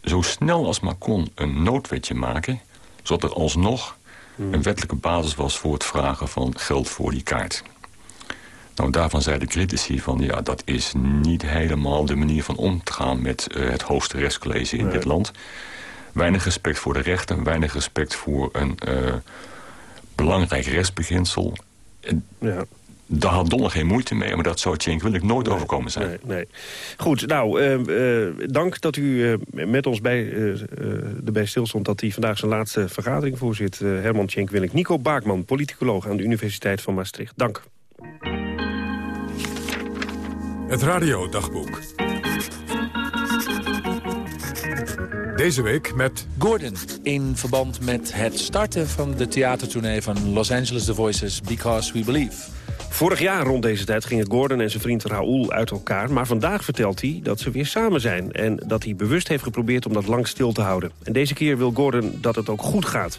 Speaker 20: zo snel als maar kon een noodwetje maken... zodat er alsnog een wettelijke basis was voor het vragen van geld voor die kaart. Nou, daarvan zeiden critici van... ja, dat is niet helemaal de manier van om te gaan met eh, het hoogste rechtscollege in dit land. Weinig respect voor de rechten, weinig respect voor een eh, belangrijk rechtsbeginsel.
Speaker 18: Ja.
Speaker 20: Daar had Donner geen moeite mee, maar dat zou Willink nooit overkomen zijn.
Speaker 18: Nee, nee. Goed, nou, eh, eh, dank dat u eh, met ons bij, erbij stilstond... dat hij vandaag zijn laatste vergadering voorzit. Herman Cenk Willink. Nico Baakman, politicoloog aan de Universiteit van Maastricht. Dank.
Speaker 1: Het radiodagboek. Deze week met...
Speaker 19: Gordon, in verband met het starten van de theatertournee van Los Angeles The Voices Because We Believe.
Speaker 18: Vorig jaar rond deze tijd gingen Gordon en zijn vriend Raoul uit elkaar... maar vandaag vertelt hij dat ze weer samen zijn... en dat hij bewust heeft geprobeerd om dat lang stil te houden. En deze keer wil Gordon dat het ook goed gaat.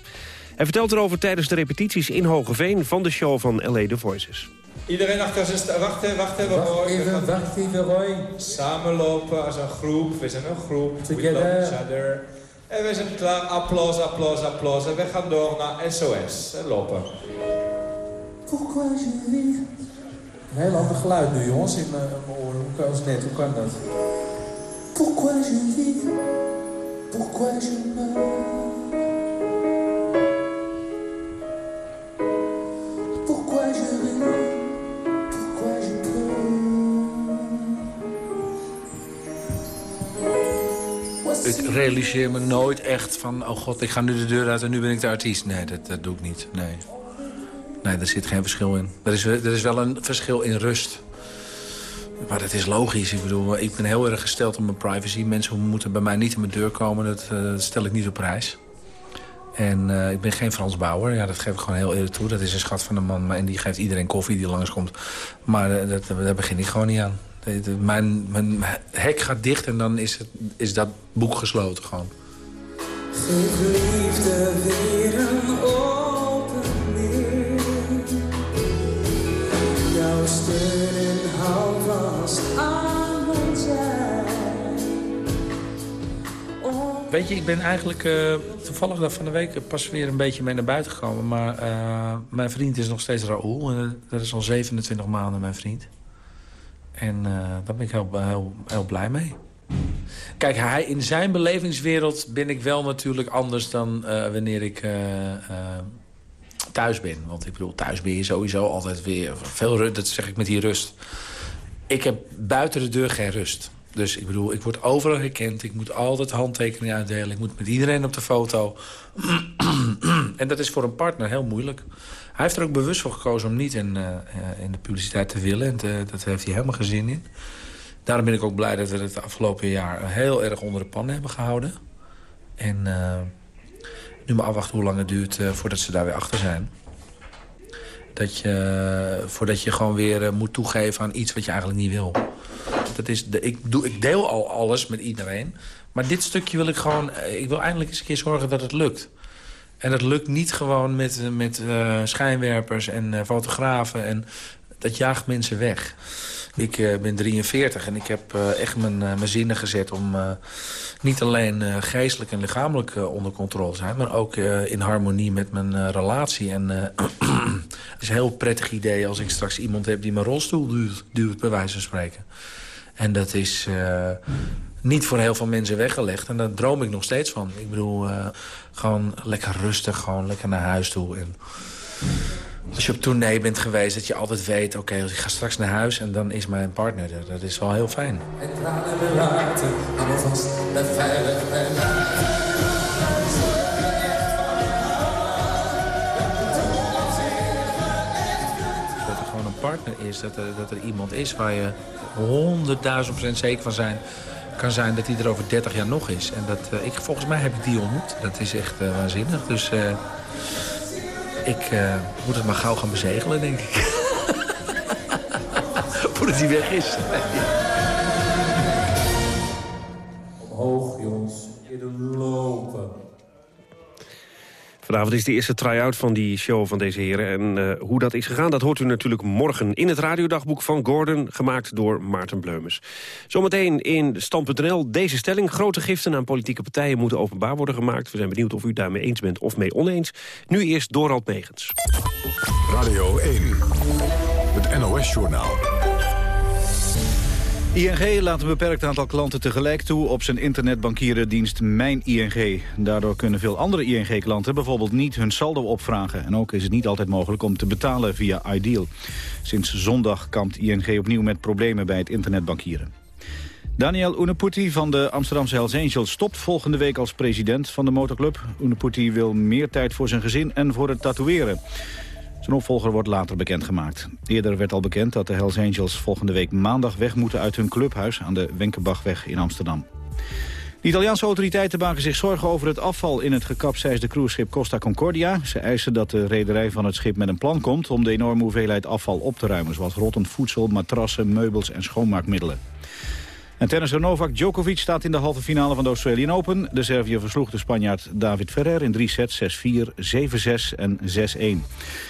Speaker 18: Hij vertelt erover tijdens de repetities in Hogeveen... van de show van L.A. The Voices.
Speaker 16: Iedereen achter zijn... sta- Wacht even, wacht even.
Speaker 21: Wacht
Speaker 16: Roy. We
Speaker 21: even,
Speaker 16: gaan
Speaker 21: wacht even, Roy.
Speaker 16: Samenlopen als een groep. We zijn een groep. We
Speaker 21: Together.
Speaker 16: love each other. En we zijn klaar. Applaus, applaus, applaus. En we gaan door naar SOS. En lopen
Speaker 21: pourquoi je vis. Een heel ander geluid nu, jongens, in eh, mijn, oren. Hoe kan, net, hoe kan dat? Pourquoi je vis, pourquoi je ik
Speaker 19: realiseer me nooit echt van... oh god, ik ga nu de deur uit en nu ben ik de artiest. Nee, dat, dat doe ik niet. Nee nee, daar zit geen verschil in. Er is, er is wel een verschil in rust. Maar dat is logisch. Ik bedoel, ik ben heel erg gesteld op mijn privacy. Mensen moeten bij mij niet in mijn deur komen. Dat, uh, dat stel ik niet op prijs. En uh, ik ben geen Frans Bauer. Ja, dat geef ik gewoon heel eerlijk toe. Dat is een schat van een man. En die geeft iedereen koffie die langskomt. Maar uh, dat, daar begin ik gewoon niet aan. Mijn, mijn hek gaat dicht en dan is, het, is dat boek gesloten gewoon.
Speaker 13: Weer
Speaker 19: Ik ben eigenlijk uh, toevallig dat van de week pas weer een beetje mee naar buiten gekomen. Maar uh, mijn vriend is nog steeds Raoul. En dat is al 27 maanden mijn vriend. En uh, daar ben ik heel, heel, heel, blij mee. Kijk, hij, in zijn belevingswereld ben ik wel natuurlijk anders dan wanneer ik thuis ben. Want ik bedoel, thuis ben je sowieso altijd weer veel rust. Dat zeg ik met die rust. Ik heb buiten de deur geen rust. Dus ik bedoel, ik word overal herkend. Ik moet altijd handtekeningen uitdelen. Ik moet met iedereen op de foto. <clears throat> en dat is voor een partner heel moeilijk. Hij heeft er ook bewust voor gekozen om niet in, uh, in de publiciteit te willen. En te, dat heeft hij helemaal geen zin in. Daarom ben ik ook blij dat we het afgelopen jaar heel erg onder de pan hebben gehouden. En uh, nu maar afwachten hoe lang het duurt voordat ze daar weer achter zijn. Dat je, voordat je gewoon weer moet toegeven aan iets wat je eigenlijk niet wil. Dat is de, ik, doe, ik deel al alles met iedereen. Maar dit stukje wil ik gewoon... Ik wil eindelijk eens een keer zorgen dat het lukt. En dat lukt niet gewoon met, met uh, schijnwerpers en uh, fotografen. En dat jaagt mensen weg. Ik ben 43 en ik heb echt mijn, mijn zinnen gezet om niet alleen geestelijk en lichamelijk onder controle te zijn... maar ook in harmonie met mijn relatie. En <clears throat> het is een heel prettig idee als ik straks iemand heb die mijn rolstoel duwt, duwt bij wijze van spreken. En dat is niet voor heel veel mensen weggelegd. En daar droom ik nog steeds van. Ik bedoel, uh, gewoon lekker rustig, gewoon lekker naar huis toe. En als je op tournee bent geweest, dat je altijd weet... oké, ik ga straks naar huis en dan is mijn partner er. Dat is wel heel fijn.
Speaker 13: En laten, veilig en
Speaker 19: partner is, dat er, dat er iemand is waar je honderdduizend procent zeker van zijn kan zijn dat hij er over 30 jaar nog is. En dat, uh, ik, volgens mij heb ik die ontmoet. Dat is echt uh, waanzinnig. Dus uh, ik moet het maar gauw gaan bezegelen, denk ik. <laughs> Voordat hij weg is.
Speaker 18: Vanavond is de eerste try-out van die show van deze heren. En uh, hoe dat is gegaan, dat hoort u natuurlijk morgen... in het radiodagboek van Gordon, gemaakt door Maarten Bleumers. Zometeen in Stand.nl deze stelling. Grote giften aan politieke partijen moeten openbaar worden gemaakt. We zijn benieuwd of u daarmee eens bent of mee oneens. Nu eerst Dorald Megens.
Speaker 1: Radio 1, het NOS-journaal.
Speaker 22: ING laat een beperkt aantal klanten tegelijk toe op zijn internetbankierendienst Mijn ING. Daardoor kunnen veel andere ING-klanten bijvoorbeeld niet hun saldo opvragen. En ook is het niet altijd mogelijk om te betalen via Ideal. Sinds zondag kampt ING opnieuw met problemen bij het internetbankieren. Daniel Uneputi van de Amsterdamse Hells Angels stopt volgende week als president van de motorclub. Uneputi wil meer tijd voor zijn gezin en voor het tatoeëren. Zijn opvolger wordt later bekendgemaakt. Eerder werd al bekend dat de Hells Angels volgende week maandag weg moeten uit hun clubhuis aan de Wenkebachweg in Amsterdam. De Italiaanse autoriteiten maken zich zorgen over het afval in het gekapseisde cruiseschip Costa Concordia. Ze eisen dat de rederij van het schip met een plan komt om de enorme hoeveelheid afval op te ruimen, zoals rottend voedsel, matrassen, meubels en schoonmaakmiddelen. En tennisser Novak Djokovic staat in de halve finale van de Australian Open. De Serviër versloeg de Spanjaard David Ferrer in drie sets 6-4, 7-6 en 6-1.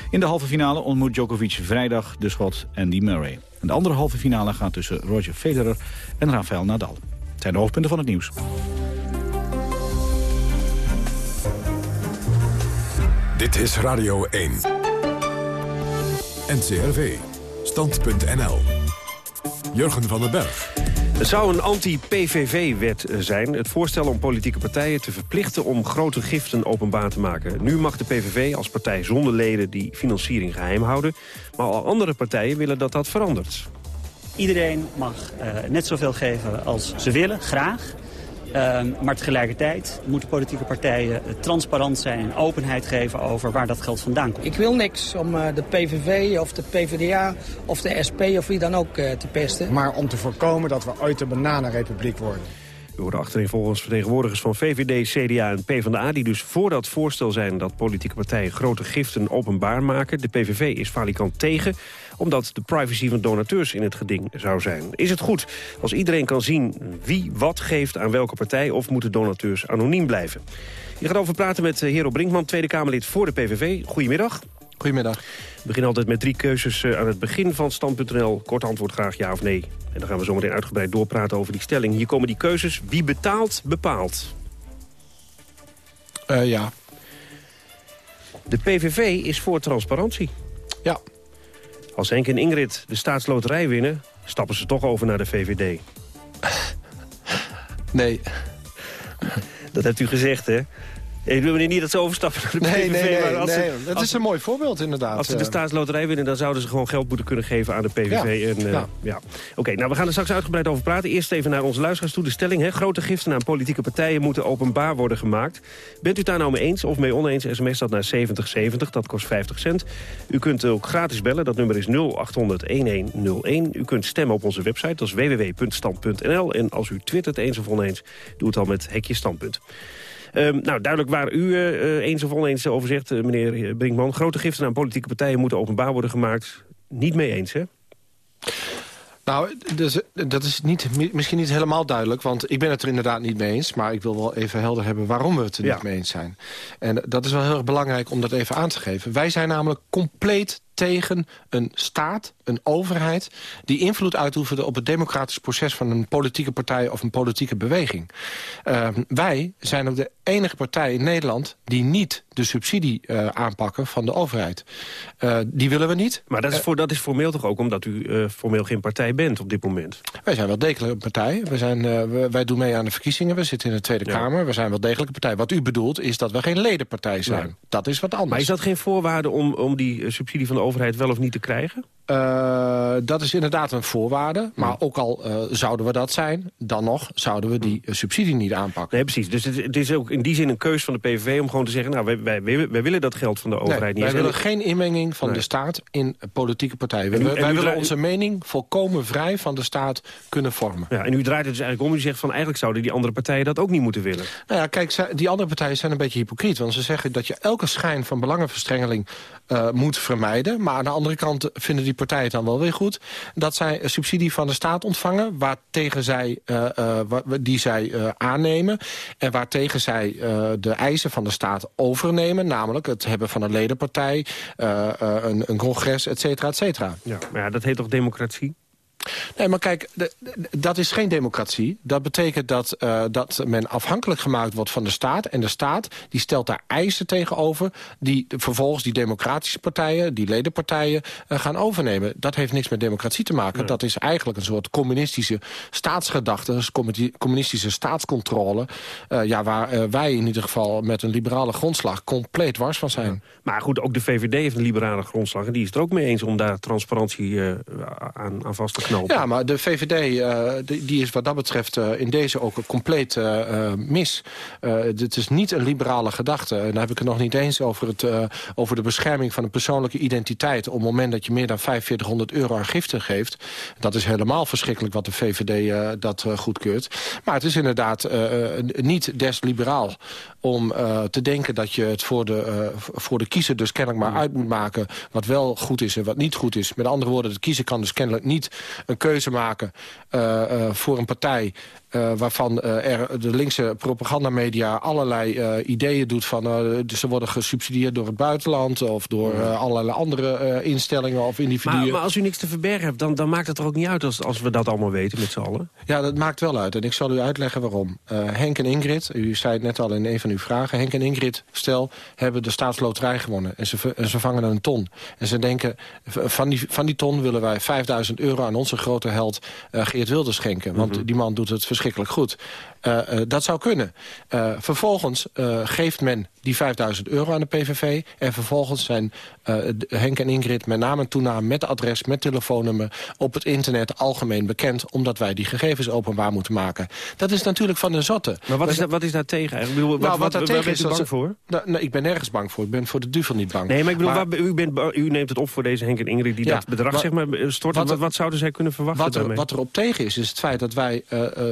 Speaker 22: In de halve finale ontmoet Djokovic vrijdag de schot Andy Murray. En de andere halve finale gaat tussen Roger Federer en Rafael Nadal. Het zijn de hoofdpunten van het nieuws.
Speaker 1: Dit is Radio 1. NCRV. Stand.nl. Jurgen van den Berg.
Speaker 18: Het zou een anti-PVV-wet zijn. Het voorstel om politieke partijen te verplichten om grote giften openbaar te maken. Nu mag de PVV als partij zonder leden die financiering geheim houden. Maar al andere partijen willen dat dat verandert.
Speaker 23: Iedereen mag uh, net zoveel geven als ze willen, graag. Ehm, maar tegelijkertijd moeten politieke partijen transparant zijn en openheid geven over waar dat geld vandaan komt.
Speaker 24: Ik wil niks om uh, de PVV of de PvdA of de SP of wie dan ook uh, te pesten.
Speaker 25: Maar om te voorkomen dat we ooit de bananenrepubliek worden.
Speaker 18: We worden achterin volgens vertegenwoordigers van VVD, CDA en PvdA... die dus voor dat voorstel zijn dat politieke partijen grote giften openbaar maken. De PVV is falikant tegen, omdat de privacy van donateurs in het geding zou zijn. Is het goed als iedereen kan zien wie wat geeft aan welke partij... of moeten donateurs anoniem blijven? Je gaat over praten met eh, Hero Brinkman, Tweede Kamerlid voor de PVV. Goedemiddag.
Speaker 26: Goedemiddag.
Speaker 18: We beginnen altijd met drie keuzes eh, aan het begin van Stand.nl. Kort antwoord graag ja of nee. En dan gaan we zometeen uitgebreid doorpraten over die stelling. Hier komen die keuzes. Wie betaalt, bepaalt.
Speaker 26: Uh, ja.
Speaker 18: De PVV is voor transparantie.
Speaker 26: Ja.
Speaker 18: Als Henk en Ingrid de staatsloterij winnen... stappen ze toch over naar de VVD.
Speaker 26: Nee.
Speaker 18: Dat hebt u gezegd, hè? Ik wil niet dat ze overstappen naar de
Speaker 26: nee,
Speaker 18: PVV.
Speaker 26: Nee, nee,
Speaker 18: maar als
Speaker 26: nee.
Speaker 18: Ze,
Speaker 26: dat is een mooi voorbeeld inderdaad.
Speaker 18: Als ze de staatsloterij winnen, dan zouden ze gewoon geld moeten kunnen geven aan de PVV.
Speaker 26: Ja,
Speaker 18: en, uh,
Speaker 26: ja.
Speaker 18: ja. Oké, nou we gaan er straks uitgebreid over praten. Eerst even naar onze luisteraars toe. De stelling, hè, grote giften aan politieke partijen moeten openbaar worden gemaakt. Bent u daar nou mee eens of mee oneens? SMS dat naar 7070, dat kost 50 cent. U kunt ook gratis bellen, dat nummer is 0800-1101. U kunt stemmen op onze website, dat is www.stand.nl. En als u twittert eens of oneens, doe het dan met hekje standpunt. Um, nou, duidelijk waar u uh, eens of oneens over zegt, uh, meneer Brinkman. Grote giften aan politieke partijen moeten openbaar worden gemaakt. Niet mee eens, hè?
Speaker 26: Nou, dus, dat is niet, misschien niet helemaal duidelijk, want ik ben het er inderdaad niet mee eens. Maar ik wil wel even helder hebben waarom we het er
Speaker 18: Ja.
Speaker 26: niet mee eens zijn. En dat is wel heel erg belangrijk om dat even aan te geven. Wij zijn namelijk compleet tegen een staat, een overheid... die invloed uitoefent op het democratisch proces van een politieke partij of een politieke beweging. Uh, wij zijn ook de enige partij in Nederland die niet de subsidie uh, aanpakken van de overheid. Uh, die willen we niet.
Speaker 18: Maar dat is, voor, dat is formeel toch ook omdat u formeel geen partij bent op dit moment?
Speaker 26: Wij zijn wel degelijk een partij. We zijn, wij doen mee aan de verkiezingen. We zitten in de Tweede
Speaker 18: Ja.
Speaker 26: Kamer. We zijn wel degelijk een partij. Wat u bedoelt is dat we geen ledenpartij zijn.
Speaker 18: Nee.
Speaker 26: Dat is wat anders.
Speaker 18: Maar is dat geen voorwaarde om, om die eh, subsidie van de overheid wel of niet te krijgen?
Speaker 26: Uh, dat is inderdaad een voorwaarde. Maar ook al uh, zouden we dat zijn, dan nog zouden we die uh, subsidie niet aanpakken.
Speaker 18: Nee, precies. Dus het, het is ook in die zin een keus van de PVV om gewoon te zeggen... nou, wij, wij, wij, wij willen dat geld van de overheid
Speaker 26: Nee,
Speaker 18: niet.
Speaker 26: wij willen geen inmenging van
Speaker 18: Nee.
Speaker 26: de staat in politieke partijen. Wij
Speaker 18: en
Speaker 26: wij
Speaker 18: u
Speaker 26: willen onze mening volkomen vrij van de staat kunnen vormen.
Speaker 18: Ja, en u draait het dus eigenlijk om. U zegt van eigenlijk zouden die andere partijen dat ook niet moeten willen.
Speaker 26: Nou ja, kijk, die andere partijen zijn een beetje hypocriet. Want ze zeggen dat je elke schijn van belangenverstrengeling eh, moet vermijden. Maar aan de andere kant vinden die partijen het dan wel weer goed... dat zij subsidie van de staat ontvangen... Waartegen zij, eh, eh, die zij eh, aannemen... en waartegen zij de eisen van de staat overnemen. Namelijk het hebben van een ledenpartij, een, een congres, et cetera, et cetera.
Speaker 18: Ja, maar ja, dat heet toch democratie?
Speaker 26: Nee, maar kijk, dat is geen democratie. Dat betekent dat, eh, dat men afhankelijk gemaakt wordt van de staat. En de staat die stelt daar eisen tegenover... die vervolgens die democratische partijen, die ledenpartijen... eh, gaan overnemen. Dat heeft niks met democratie te maken. Dat is eigenlijk een soort communistische staatsgedachte... een communistische- staatscontrole... eh, ja, waar wij in ieder geval met een liberale grondslag... compleet wars van zijn.
Speaker 18: Maar goed, ook de VVD heeft een liberale grondslag. En die is het er ook mee eens om daar transparantie aan, aan vast te knopen.
Speaker 26: Ja, maar de VVD eh, die, is wat dat betreft eh, in deze ook compleet eh, mis. Dit is niet een liberale gedachte. En dan heb ik het nog niet eens over, het, over de bescherming van een persoonlijke identiteit... op het moment dat je meer dan 4500 euro aan giften geeft. Dat is helemaal verschrikkelijk wat de VVD dat goedkeurt. Maar het is inderdaad niet des liberaal om te denken dat je het voor de, voor de kiezer dus kennelijk maar uit moet maken... wat wel goed is en wat niet goed is. Met andere woorden, de kiezer kan dus kennelijk niet een keuze maken voor een partij... eh, waarvan eh, er de linkse propagandamedia allerlei eh, ideeën doet van... eh, ze worden gesubsidieerd door het buitenland... of door eh, allerlei andere eh, instellingen of individuen.
Speaker 18: Maar, maar als u niks te verbergen hebt, dan, dan maakt het er ook niet uit... als, als we dat allemaal weten met z'n allen.
Speaker 26: Ja, dat maakt wel uit. En ik zal u uitleggen waarom. Eh, Henk en Ingrid, u zei het net al in een van uw vragen... Henk en Ingrid, stel, hebben de staatsloterij gewonnen. En ze, en ze vangen een ton. En ze denken, van die, van die ton willen wij 5000 euro aan onze grote held Geert Wilders schenken. Want
Speaker 18: Mhm.
Speaker 26: die man doet het verschrikkelijk goed. Eh, eh, dat zou kunnen. Eh, vervolgens geeft men die 5000 euro aan de PVV... en vervolgens zijn Henk en Ingrid met naam en toenaam... met adres, met telefoonnummer op het internet algemeen bekend... omdat wij die gegevens openbaar moeten maken. Dat is natuurlijk van de zotte.
Speaker 18: Maar wat is, daar, wat is daar tegen eigenlijk? Ik bedoel,
Speaker 26: Nou,
Speaker 18: wat,
Speaker 26: wat
Speaker 18: wat,
Speaker 26: daar tegen is...
Speaker 18: bang voor?
Speaker 26: Nou, nee, ik ben nergens bang voor. Ik ben voor de duvel niet bang.
Speaker 18: Nee, maar ik bedoel,
Speaker 26: Maar-
Speaker 18: waar- u, bent, u neemt het op voor deze Henk en Ingrid... die
Speaker 26: Ja,
Speaker 18: dat bedrag
Speaker 26: wat-
Speaker 18: zeg maar, storten. Wat,
Speaker 26: wat-
Speaker 18: zouden zij kunnen verwachten
Speaker 26: Wat er,
Speaker 18: daarmee?
Speaker 26: wat er op tegen is, is het feit dat wij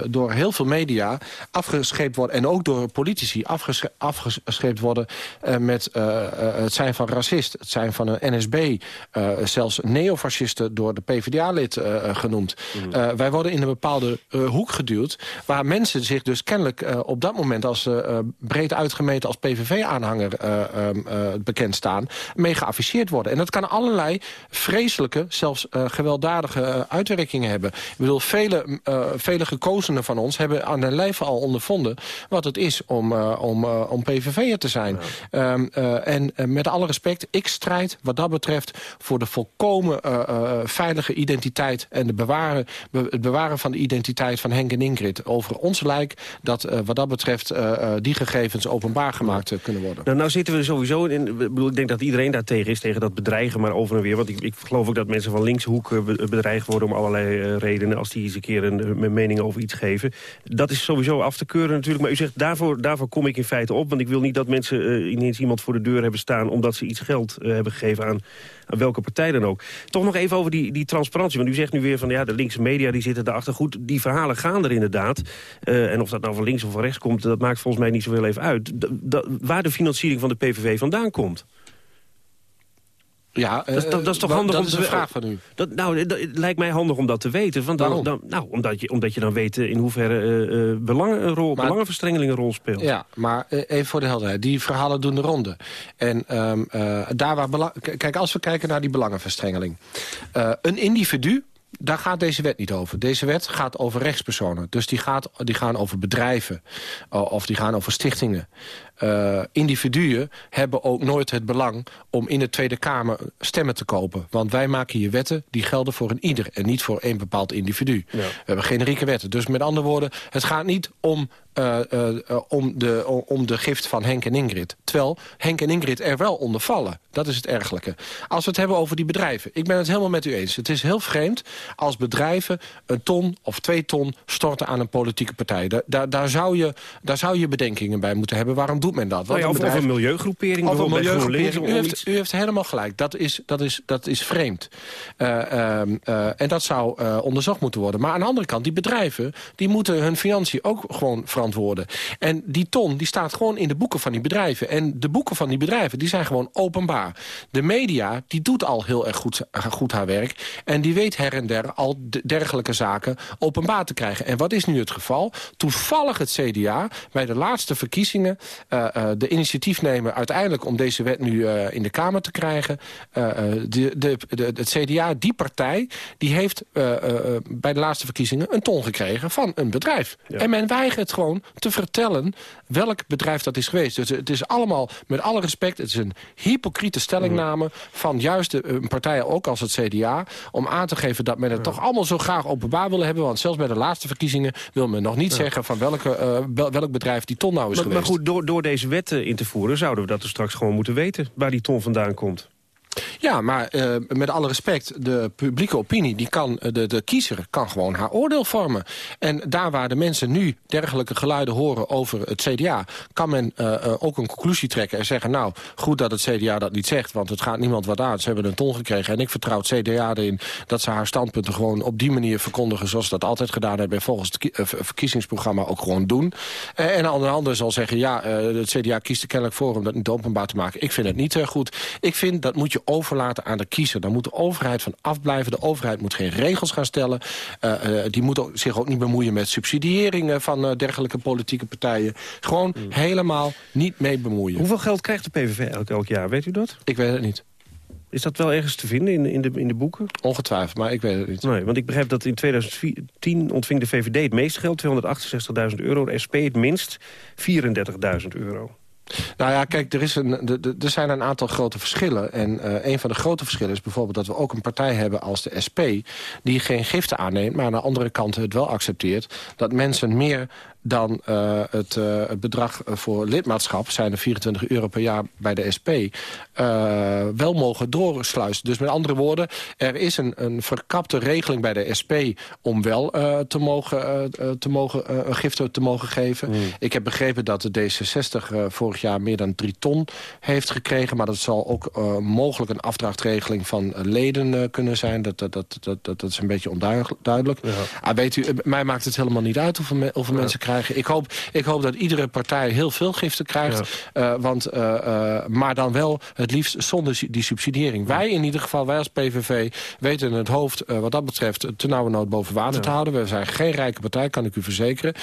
Speaker 26: door heel veel media afgescheept worden... en ook door politici afgesche- afgescheept worden eh, met eh, eh, het zijn van racist... het zijn van een NSB, zelfs neofascisten door de PvdA-lid genoemd. Eh, wij worden in een bepaalde hoek geduwd... waar mensen zich dus kennelijk op dat moment als breed uitgemeten... als PVV-aanhanger eh, ehm, eh, bekend staan, mee geafficheerd worden. En dat kan allerlei vreselijke, zelfs gewelddadige uitwerkingen hebben. Ik bedoel, vele, vele gekozenen van ons hebben aan de al ondervonden... wat het is om, eh, om, eh, om PVV'er te zijn. Ehm, eh, en met alle respect, ik strijd wat dat betreft... voor de volkomen veilige identiteit... en de bewaren, be- het bewaren van de identiteit van Henk en Ingrid. Over ons lijk dat wat dat betreft die gegevens openbaar gemaakt kunnen worden.
Speaker 18: Nou, nou zitten we sowieso in. Ik bedoel, ik denk dat iedereen daar tegen is, tegen dat bedreigen maar over en weer. Want ik, ik geloof ook dat mensen van linkshoek be- bedreigd worden om allerlei redenen... als die eens een keer een, een mening over iets geven. Dat is sowieso af te keuren natuurlijk. Maar u zegt, daarvoor, daarvoor kom ik in feite op. Want ik wil niet dat mensen eh, ineens iemand voor de deur hebben staan... omdat ze iets geld eh, hebben gegeven aan, aan welke partij dan ook. Toch nog even over die, die transparantie. Want u zegt nu weer van ja, de linkse media die zitten daarachter. Goed, die verhalen gaan er inderdaad. Eh, en of dat nou van links of van rechts komt... dat maakt volgens mij niet zoveel even uit. Waar de financiering van de PVV vandaan komt.
Speaker 26: Ja,
Speaker 18: Dat is, toch- dat is toch
Speaker 26: eh,
Speaker 18: handig
Speaker 26: dat
Speaker 18: om
Speaker 26: is
Speaker 18: te
Speaker 26: een vraag van u.
Speaker 18: Dat, nou, dat, het lijkt mij handig om dat te weten. Want dan,
Speaker 26: Waarom?
Speaker 18: dan, nou, omdat, je, omdat je dan weet eh, in hoeverre eh, eh, belangen een rol,
Speaker 26: Maar-
Speaker 18: belangenverstrengeling een rol speelt.
Speaker 26: Ja, maar even voor de helderheid. Die verhalen doen de ronde. En ehm, eh, daar waar Kijk, als we kijken naar die belangenverstrengeling. Een individu, daar gaat deze wet niet over. Deze wet gaat over rechtspersonen. Dus die, gaat, die gaan over bedrijven. Of die gaan over stichtingen. Eh, individuen hebben ook nooit het belang om in de Tweede Kamer stemmen te kopen. Want wij maken hier wetten die gelden voor een ieder... en niet voor één bepaald individu. We hebben generieke wetten. Dus met andere woorden, het gaat niet om, eh, eh, de, om de gift van Henk en Ingrid. Terwijl Henk en Ingrid er wel onder vallen. Dat is het ergelijke. Als we het hebben over die bedrijven. Ik ben het helemaal met u eens. Het is heel vreemd als bedrijven een ton of twee ton storten aan een politieke partij. Daar, daar, daar, zou, je, daar zou je bedenkingen bij moeten hebben. Waarom doet men dat?
Speaker 18: Nou ja,
Speaker 26: een
Speaker 18: of, of
Speaker 26: bedrijf-
Speaker 18: een milieugroepering
Speaker 26: of een milieugroepering. U heeft, u heeft helemaal gelijk. Dat is, dat is, dat is vreemd. Eh, ehm, eh, en dat zou eh, onderzocht moeten worden. Maar aan de andere kant, die bedrijven... die moeten hun financiën ook gewoon verantwoorden. En die ton, die staat gewoon in de boeken van die bedrijven. En de boeken van die bedrijven, die zijn gewoon openbaar. De media, die doet al heel erg goed, goed haar werk. En die weet her en der al de- dergelijke zaken openbaar te krijgen. En wat is nu het geval? Toevallig het CDA bij de laatste verkiezingen... eh, eh, de initiatiefnemer uiteindelijk om deze wet nu eh, in de Kamer te krijgen... de, de, de, het CDA, die partij, die heeft bij de laatste verkiezingen... een ton gekregen van een bedrijf. En men weigert gewoon te vertellen welk bedrijf dat is geweest. Dus het is allemaal, met alle respect, het is een hypocriete stellingname... van juist de, eh, partijen, ook als het CDA... om aan te geven dat men het toch allemaal zo graag openbaar willen hebben. Want zelfs bij de laatste verkiezingen wil men nog niet zeggen... van welke, eh, wel- welk bedrijf die ton nou is
Speaker 18: Maar,
Speaker 26: geweest.
Speaker 18: maar goed, door, door deze wet eh, in te voeren... zouden we dat dus straks gewoon moeten weten... waar die ton vandaan komt.
Speaker 26: Ja, maar eh, met alle respect, de publieke opinie, die kan, eh, de, de kiezer kan gewoon haar oordeel vormen. En daar waar de mensen nu dergelijke geluiden horen over het CDA... kan men eh, ook een conclusie trekken en zeggen... nou, goed dat het CDA dat niet zegt, want het gaat niemand wat aan. Ze hebben een ton gekregen en ik vertrouw het CDA erin... dat ze haar standpunten gewoon op die manier verkondigen... zoals ze dat altijd gedaan hebben en volgens het ki- ver- verkiezingsprogramma ook gewoon doen. En een ander zal zeggen, ja, het CDA kiest er kennelijk voor... om dat niet openbaar te maken. Ik vind het niet goed. Ik vind dat moet je overlaten aan de kiezer. Daar moet de overheid van afblijven. De overheid moet geen regels gaan stellen. Eh, eh, die moet ook, zich ook niet bemoeien met subsidiëringen van eh, dergelijke politieke partijen. Gewoon helemaal niet mee bemoeien.
Speaker 18: Hoeveel geld krijgt de PVV elk, elk jaar, weet u dat?
Speaker 26: Ik weet het niet.
Speaker 18: Is dat wel ergens te vinden in, in, de, in de boeken?
Speaker 26: Ongetwijfeld, maar ik weet het niet.
Speaker 18: Nee, want ik begrijp dat in 2010 ontving de VVD het meeste geld, 268.000 euro. De SP het minst, 34.000 euro.
Speaker 26: Nou ja, kijk, er, is een, er zijn een aantal grote verschillen. En eh, een van de grote verschillen is bijvoorbeeld dat we ook een partij hebben als de SP... die geen giften aanneemt, maar aan de andere kant het wel accepteert... dat mensen meer dan eh, het, eh, het bedrag voor lidmaatschap... zijn er 24 euro per jaar bij de SP... eh, wel mogen doorsluizen. Dus met andere woorden, er is een, een verkapte regeling bij de SP... om wel te mogen, te mogen, een gifte te mogen geven. Ik heb begrepen dat de D66 eh, vorig jaar meer dan 3 ton heeft gekregen... maar dat zal ook mogelijk een afdrachtregeling van leden kunnen zijn. Dat, dat, dat, dat, dat, is een beetje onduidelijk. Ah, weet u, mij maakt het helemaal niet uit hoeveel, me- hoeveel mensen krijgen. Ik hoop, ik hoop dat iedere partij heel veel giften krijgt. eh, want, eh, eh, maar dan wel het liefst zonder die subsidiëring. Wij in ieder geval, wij als PVV, weten het hoofd wat dat betreft... te nauwe nood boven water te houden. We zijn geen rijke partij, kan ik u verzekeren.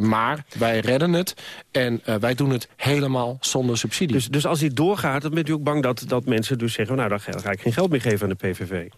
Speaker 26: Maar wij redden het en wij doen het helemaal zonder subsidie.
Speaker 18: Dus, dus als dit doorgaat, dan bent u ook bang dat, dat mensen dus zeggen... nou, dan ga ik geen geld meer geven aan de PVV.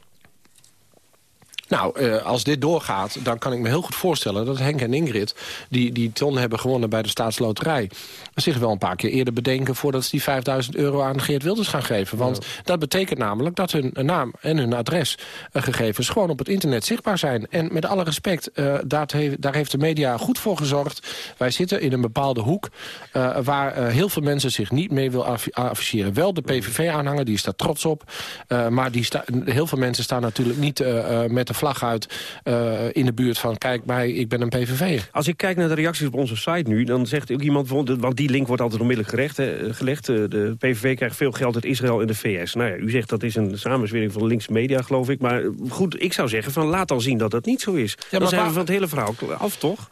Speaker 26: Nou, eh, als dit doorgaat, dan kan ik me heel goed voorstellen... dat Henk en Ingrid, die die ton hebben gewonnen bij de staatsloterij... zich wel een paar keer eerder bedenken... voordat ze die 5000 euro aan Geert Wilders gaan geven. Want dat betekent namelijk dat hun naam en hun adresgegevens... gewoon op het internet zichtbaar zijn. En met alle respect, eh, daar, heeft, daar heeft de media goed voor gezorgd. Wij zitten in een bepaalde hoek... eh, waar eh, heel veel mensen zich niet mee wil affi- afficheren. Wel de PVV-aanhanger, die is daar trots op. Eh, maar die heel veel mensen staan natuurlijk niet eh, eh, met de vlag uit... eh, in de buurt van, kijk mij, ik ben een PVV'er.
Speaker 18: Als ik kijk naar de reacties op onze site nu... dan zegt ook iemand, want die link wordt altijd onmiddellijk gerecht, hè, gelegd. eh, De PVV krijgt veel geld uit Israël en de VS. Nou ja, u zegt dat is een samenzwering van linkse media, geloof ik. Maar goed, ik zou zeggen, van laat dan zien dat dat niet zo is. dan
Speaker 26: maar
Speaker 18: zijn we van het hele verhaal af, toch?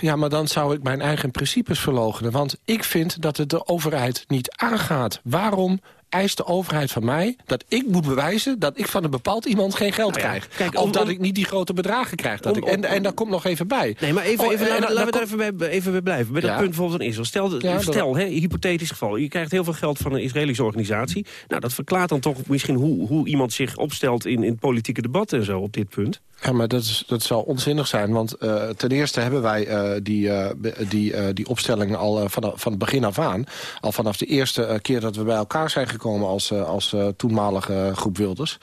Speaker 26: Ja, maar dan zou ik mijn eigen principes verloochenen. Want ik vind dat het de overheid niet aangaat. Waarom eist de overheid van mij dat ik moet bewijzen... dat ik van een bepaald iemand geen geld
Speaker 18: Nou ja,
Speaker 26: krijg?
Speaker 18: kijk,
Speaker 26: of dat
Speaker 18: om-
Speaker 26: ik niet die grote bedragen krijg. Dat
Speaker 18: Om-
Speaker 26: ik, en, en daar komt nog even bij.
Speaker 18: Nee, maar even,
Speaker 26: Oh,
Speaker 18: even,
Speaker 26: en- en
Speaker 18: laten, we er even bij, even bij blijven. Bij dat punt bijvoorbeeld van Israël. Stel,
Speaker 26: Ja, dat-
Speaker 18: stel hè, hypothetisch geval. Je krijgt heel veel geld van een Israëlische organisatie. Nou, dat verklaart dan toch misschien hoe, hoe iemand zich opstelt... in, in politieke debatten en zo op dit punt.
Speaker 26: Ja, maar dat, is, dat zal onzinnig zijn. Want eh, ten eerste hebben wij eh, die, eh, die, die opstelling al eh, van, van het begin af aan. Al vanaf de eerste keer dat we bij elkaar zijn gekomen als, eh, als eh, toenmalige groep Wilders.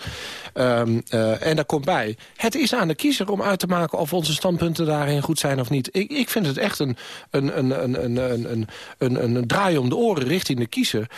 Speaker 26: Ehm, eh, en daar komt bij, het is aan de kiezer om uit te maken of onze standpunten daarin goed zijn of niet. Ik, ik vind het echt een, een, een, een, een, een, een, een, draai om de oren richting de kiezer...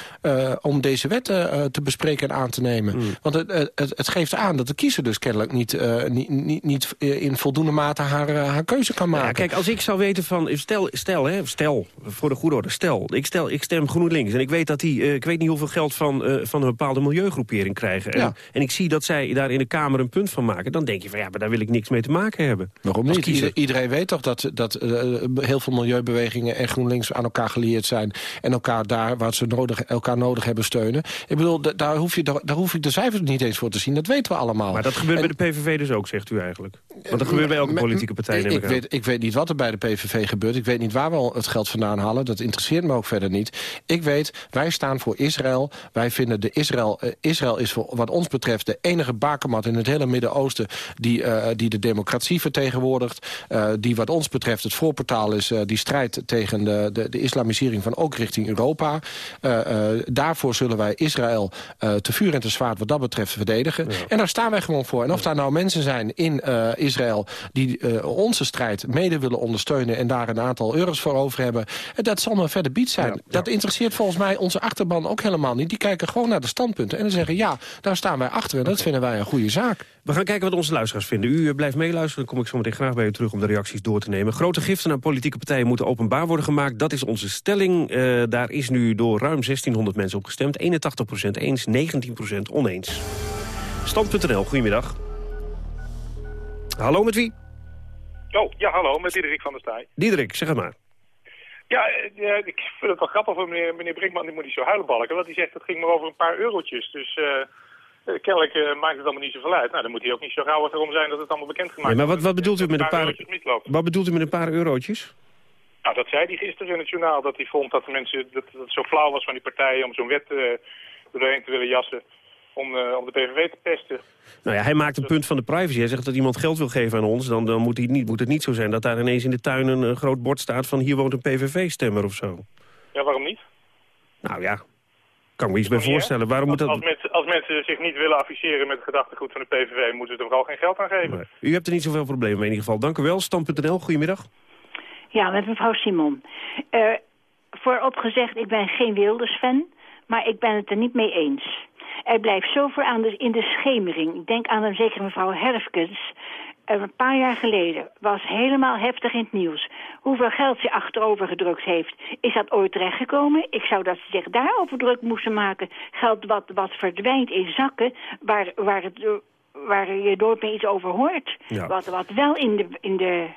Speaker 26: om deze wet te bespreken en aan te nemen. Want het, het, het- geeft aan dat de kiezer dus kennelijk niet, niet, niet, niet in voldoende mate haar, haar keuze kan maken.
Speaker 18: Ja, kijk, als ik zou weten van... Stel, stel, hè, stel voor de goede orde, stel. Ik, stel, ik stem GroenLinks en ik weet dat die... ik weet niet hoeveel geld van, eh, van een bepaalde milieugroepering krijgen. En,
Speaker 26: Ja.
Speaker 18: en ik zie dat zij daar in de Kamer een punt van maken. Dan denk je van, ja, maar daar wil ik niks mee te maken hebben.
Speaker 26: Waarom niet? Ieder- iedereen weet toch dat, dat eh, heel veel milieubewegingen en GroenLinks aan elkaar gelieerd zijn. En elkaar daar waar ze nodig, elkaar nodig hebben steunen. Ik bedoel, da- daar hoef, je, daar, daar hoef ik de cijfers niet eens voor te zien. Dat weten we allemaal.
Speaker 18: Maar dat gebeurt
Speaker 26: En-
Speaker 18: bij de PVV dus ook, zegt u eigenlijk. Want dat gebeurt bij elke
Speaker 26: Me-
Speaker 18: politieke partij,
Speaker 26: ik,
Speaker 18: ik
Speaker 26: weet, ik weet niet wat er bij de PVV gebeurt. Ik weet niet waar we al het geld vandaan halen. Dat interesseert me ook verder niet. Ik weet, wij staan voor Israël. Wij vinden de Israël... eh, Israël is voor, wat ons betreft de enige bakermat in het hele Midden-Oosten... Die, eh, die de democratie vertegenwoordigt. eh, die wat ons betreft het voorportaal is... die strijdt tegen de, de, de islamisering van ook richting Europa. Daarvoor zullen wij Israël te vuur en te zwaard wat dat betreft verdedigen. En daar staan wij gewoon voor. En of daar nou mensen zijn in Israël... die onze strijd mede willen ondersteunen... en daar een aantal euro's voor over hebben... dat zal maar verder bied zijn. Dat interesseert volgens mij onze achterban ook helemaal niet. Die kijken gewoon naar de standpunten en dan zeggen... ja, daar staan wij achter en dat vinden wij een goede zaak.
Speaker 18: We gaan kijken wat onze luisteraars vinden. U eh, blijft meeluisteren, dan kom ik zo meteen graag bij u terug om de reacties door te nemen. Grote giften aan politieke partijen moeten openbaar worden gemaakt. Dat is onze stelling. Eh, daar is nu door ruim 1600 mensen op gestemd. 81% eens, 19% oneens. Stand.nl, goedemiddag. Hallo, met wie?
Speaker 27: Oh, ja, hallo, met Diederik van der Staaij.
Speaker 18: Diederik, zeg het maar.
Speaker 27: Ja, eh, ik vind het wel grappig van meneer, meneer Brinkman, die moet niet zo huilen balken. Want hij zegt, het ging maar over een paar eurotjes. Dus eh, kennelijk eh, maakt het allemaal niet zoveel uit. Nou, dan moet hij ook niet zo gauw erom zijn dat het allemaal bekendgemaakt
Speaker 18: Nee, maar wat, wat, bedoelt u met een paar,
Speaker 27: eurotjes
Speaker 18: wat bedoelt u met een paar eurotjes?
Speaker 27: Nou, dat zei hij gisteren in het journaal. Dat hij vond dat de mensen, dat, dat het zo flauw was van die partijen om zo'n wet er doorheen te willen jassen. Om, eh, om de PVV te pesten.
Speaker 18: Nou ja, hij maakt een punt van de privacy. Hij zegt dat iemand geld wil geven aan ons. Dan, dan moet, hij niet, moet het niet zo zijn dat daar ineens in de tuin een, eh, groot bord staat van hier woont een PVV-stemmer of zo.
Speaker 27: Ja, waarom niet?
Speaker 18: Nou ja, kan ik me iets bij voorstellen. Waarom moet
Speaker 27: Als,
Speaker 18: dat...
Speaker 27: als, mensen, als mensen zich niet willen afficheren met het gedachtegoed van de PVV... moeten ze er vooral geen geld aan geven.
Speaker 18: U hebt er niet zoveel problemen mee in ieder geval. Dank u wel. Stam.nl, goedemiddag.
Speaker 28: Ja, met mevrouw Simon. Eh voorop gezegd, ik ben geen Wilders-fan, maar ik ben het er niet mee eens. Er blijft zoveel aan de, in de schemering. Ik denk aan een zekere mevrouw Herfkens. Eh, Een paar jaar geleden was helemaal heftig in het nieuws. Hoeveel geld ze achterover gedrukt heeft. Is dat ooit terechtgekomen? Ik zou dat ze zich daarover druk moesten maken. Geld wat, wat verdwijnt in zakken waar, waar, het, waar je nooit meer iets over hoort.
Speaker 29: Ja.
Speaker 28: Wat, wat wel in de, in de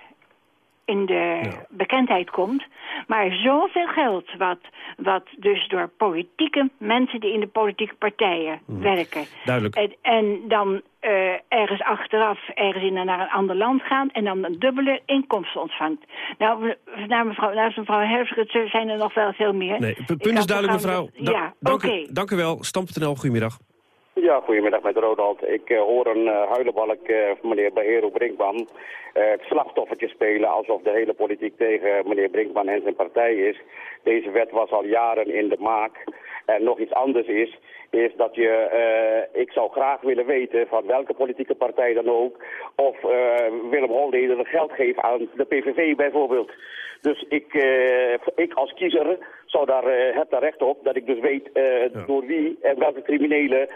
Speaker 28: in de bekendheid komt. Maar zoveel geld wat, wat dus door politieke mensen die in de politieke partijen werken.
Speaker 18: Duidelijk.
Speaker 28: En, en dan eh, ergens achteraf ergens in, naar een ander land gaan en dan een dubbele inkomsten ontvangt. Nou, naar mevrouw, naar mevrouw Herfschut zijn er nog wel veel meer.
Speaker 18: Nee, punt is duidelijk, mevrouw. Da-
Speaker 28: Ja,
Speaker 18: dank,
Speaker 28: oké.
Speaker 18: u, dank u wel. Stam.nl, goedemiddag.
Speaker 30: Ja, goedemiddag met Ronald. Ik eh, hoor een eh, huilenbalk, eh, meneer Behero Brinkman, het slachtoffertje spelen alsof de hele politiek tegen meneer Brinkman en zijn partij is. Deze wet was al jaren in de maak. En nog iets anders is, is dat je, eh, ik zou graag willen weten van welke politieke partij dan ook, of eh, Willem Holleder geld geeft aan de PVV bijvoorbeeld. Dus ik, eh, ik als kiezer zou daar, heb daar recht op dat ik dus weet door wie en welke criminelen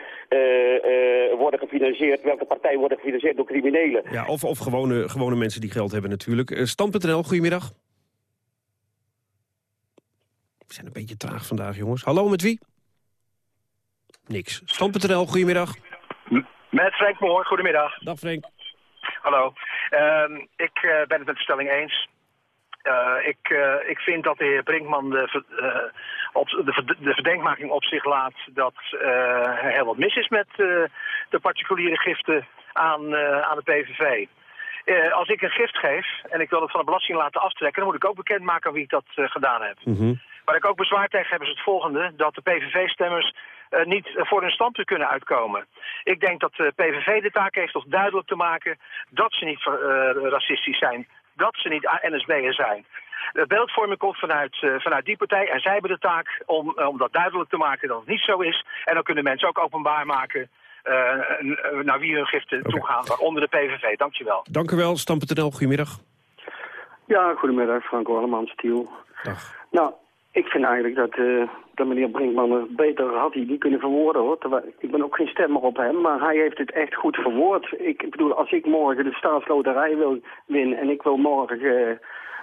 Speaker 30: worden gefinancierd, welke partijen worden gefinancierd door criminelen.
Speaker 18: Ja, of, of gewone, gewone mensen die geld hebben natuurlijk. Stam.nl, goedemiddag. We zijn een beetje traag vandaag, jongens. Hallo, met wie? Niks. Stam.nl, goedemiddag.
Speaker 31: Met Frank Moor, goedemiddag.
Speaker 18: Dag Frank.
Speaker 31: Hallo. Ehm, ik eh, ben het met de stelling eens. Eh, ik, eh, ik vind dat de heer Brinkman de, op, de, de verdenkmaking op zich laat dat er heel wat mis is met de particuliere giften aan, aan de PVV. Als ik een gift geef en ik wil het van de belasting laten aftrekken, dan moet ik ook bekendmaken aan wie ik dat gedaan heb. Waar ik ook bezwaar tegen heb is het volgende, dat de PVV-stemmers niet eh, voor hun standpunt kunnen uitkomen. Ik denk dat de PVV de taak heeft om duidelijk te maken dat ze niet eh, racistisch zijn, dat ze niet NSB'er zijn. De beeldvorming komt vanuit, eh, vanuit die partij en zij hebben de taak om, eh, om dat duidelijk te maken dat het niet zo is. En dan kunnen mensen ook openbaar maken eh, eh, naar wie hun giften toegaan, waaronder de PVV. Dankjewel.
Speaker 18: Dank u wel, Stam.nl, goedemiddag.
Speaker 32: Ja, goedemiddag, Franco Allemans, Tiel.
Speaker 18: Dag.
Speaker 32: Nou, ik vind eigenlijk dat, eh, dat meneer Brinkman er beter had hij niet kunnen verwoorden, hoor. Terwijl, ik ben ook geen stemmer op hem, maar hij heeft het echt goed verwoord. Ik bedoel, als ik morgen de staatsloterij wil winnen en ik wil morgen eh,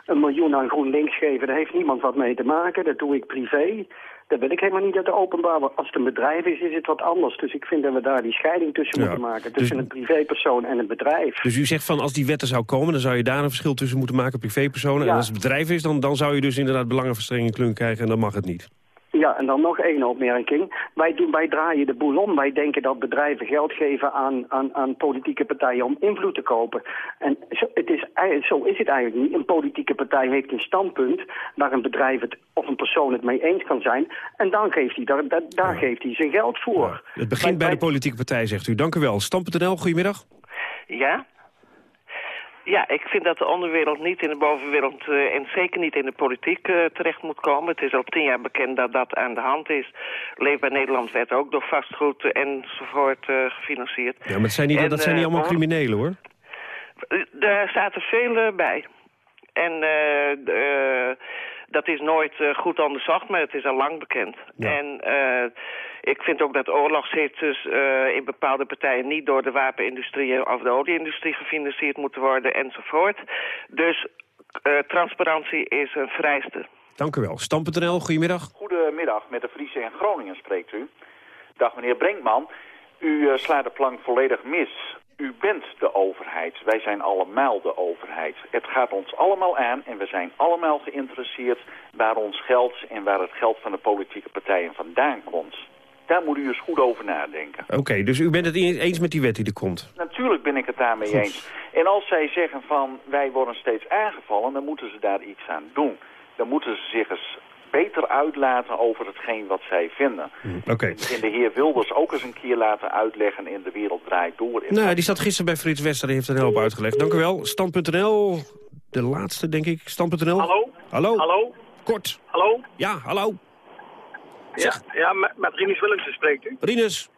Speaker 32: een miljoen aan GroenLinks geven, daar heeft niemand wat mee te maken. Dat doe ik privé. Dat wil ik helemaal niet uit de openbaar. Als het een bedrijf is, is het wat anders. Dus ik vind dat we daar die scheiding tussen
Speaker 18: Ja,
Speaker 32: moeten maken. Tussen een privépersoon en een bedrijf.
Speaker 18: Dus u zegt van als die wetten zou komen, dan zou je daar een verschil tussen moeten maken, privépersonen.
Speaker 32: Ja.
Speaker 18: En als het bedrijf is, dan, dan zou je dus inderdaad belangenverstrengeling krijgen en dan mag het niet.
Speaker 32: Ja, en dan nog één opmerking. Wij, doen, wij draaien de boel om. Wij denken dat bedrijven geld geven aan, aan, aan politieke partijen om invloed te kopen. En zo, het is, zo is het eigenlijk niet. Een politieke partij heeft een standpunt waar een bedrijf het, of een persoon het mee eens kan zijn. En dan geeft hij, daar, daar, daar geeft hij zijn geld voor.
Speaker 18: Het begint bij de politieke partij, zegt u. Dank u wel. Stam.nl, goedemiddag.
Speaker 33: Ja? Ja, ik vind dat de onderwereld niet in de bovenwereld eh, en zeker niet in de politiek eh, terecht moet komen. Het is al tien jaar bekend dat dat aan de hand is. Leefbaar Nederland werd ook door vastgoed eh, enzovoort gefinancierd.
Speaker 18: Ja, maar het zijn niet,
Speaker 33: En,
Speaker 18: dat zijn niet allemaal criminelen, hoor.
Speaker 33: Daar zaten velen bij. En eh, dat is nooit eh, goed onderzocht, maar het is al lang bekend. En eh, ik vind ook dat oorlogshittes eh, in bepaalde partijen niet door de wapenindustrie of de olieindustrie gefinancierd moeten worden enzovoort. Dus eh, transparantie is een vereiste.
Speaker 18: Dank u wel. Stam.nl, goedemiddag.
Speaker 34: Goedemiddag, met de Friese en Groningen spreekt u. Dag meneer Brinkman, u eh, slaat de plank volledig mis. U bent de overheid, wij zijn allemaal de overheid. Het gaat ons allemaal aan en we zijn allemaal geïnteresseerd waar ons geld en waar het geld van de politieke partijen vandaan komt. Daar moet u eens goed over nadenken.
Speaker 18: Oké, dus u bent het eens eens met die wet die er komt.
Speaker 34: Natuurlijk ben ik het daarmee
Speaker 18: Goed.
Speaker 34: eens. En als zij zeggen van wij worden steeds aangevallen, dan moeten ze daar iets aan doen. Dan moeten ze zich eens beter uitlaten over hetgeen wat zij vinden.
Speaker 18: Oké.
Speaker 34: En de heer Wilders ook eens een keer laten uitleggen in De Wereld Draait Door.
Speaker 18: Nou, die zat gisteren bij Frits Wester, die heeft er een hoop uitgelegd. Dank u wel. Stand.nl, de laatste, denk ik. Stand.nl.
Speaker 31: Hallo?
Speaker 18: Hallo?
Speaker 31: Hallo?
Speaker 18: Kort.
Speaker 31: Hallo?
Speaker 18: Ja, hallo.
Speaker 31: Ja, ja met, met Rinus Willemsen spreekt u.
Speaker 18: Rinus.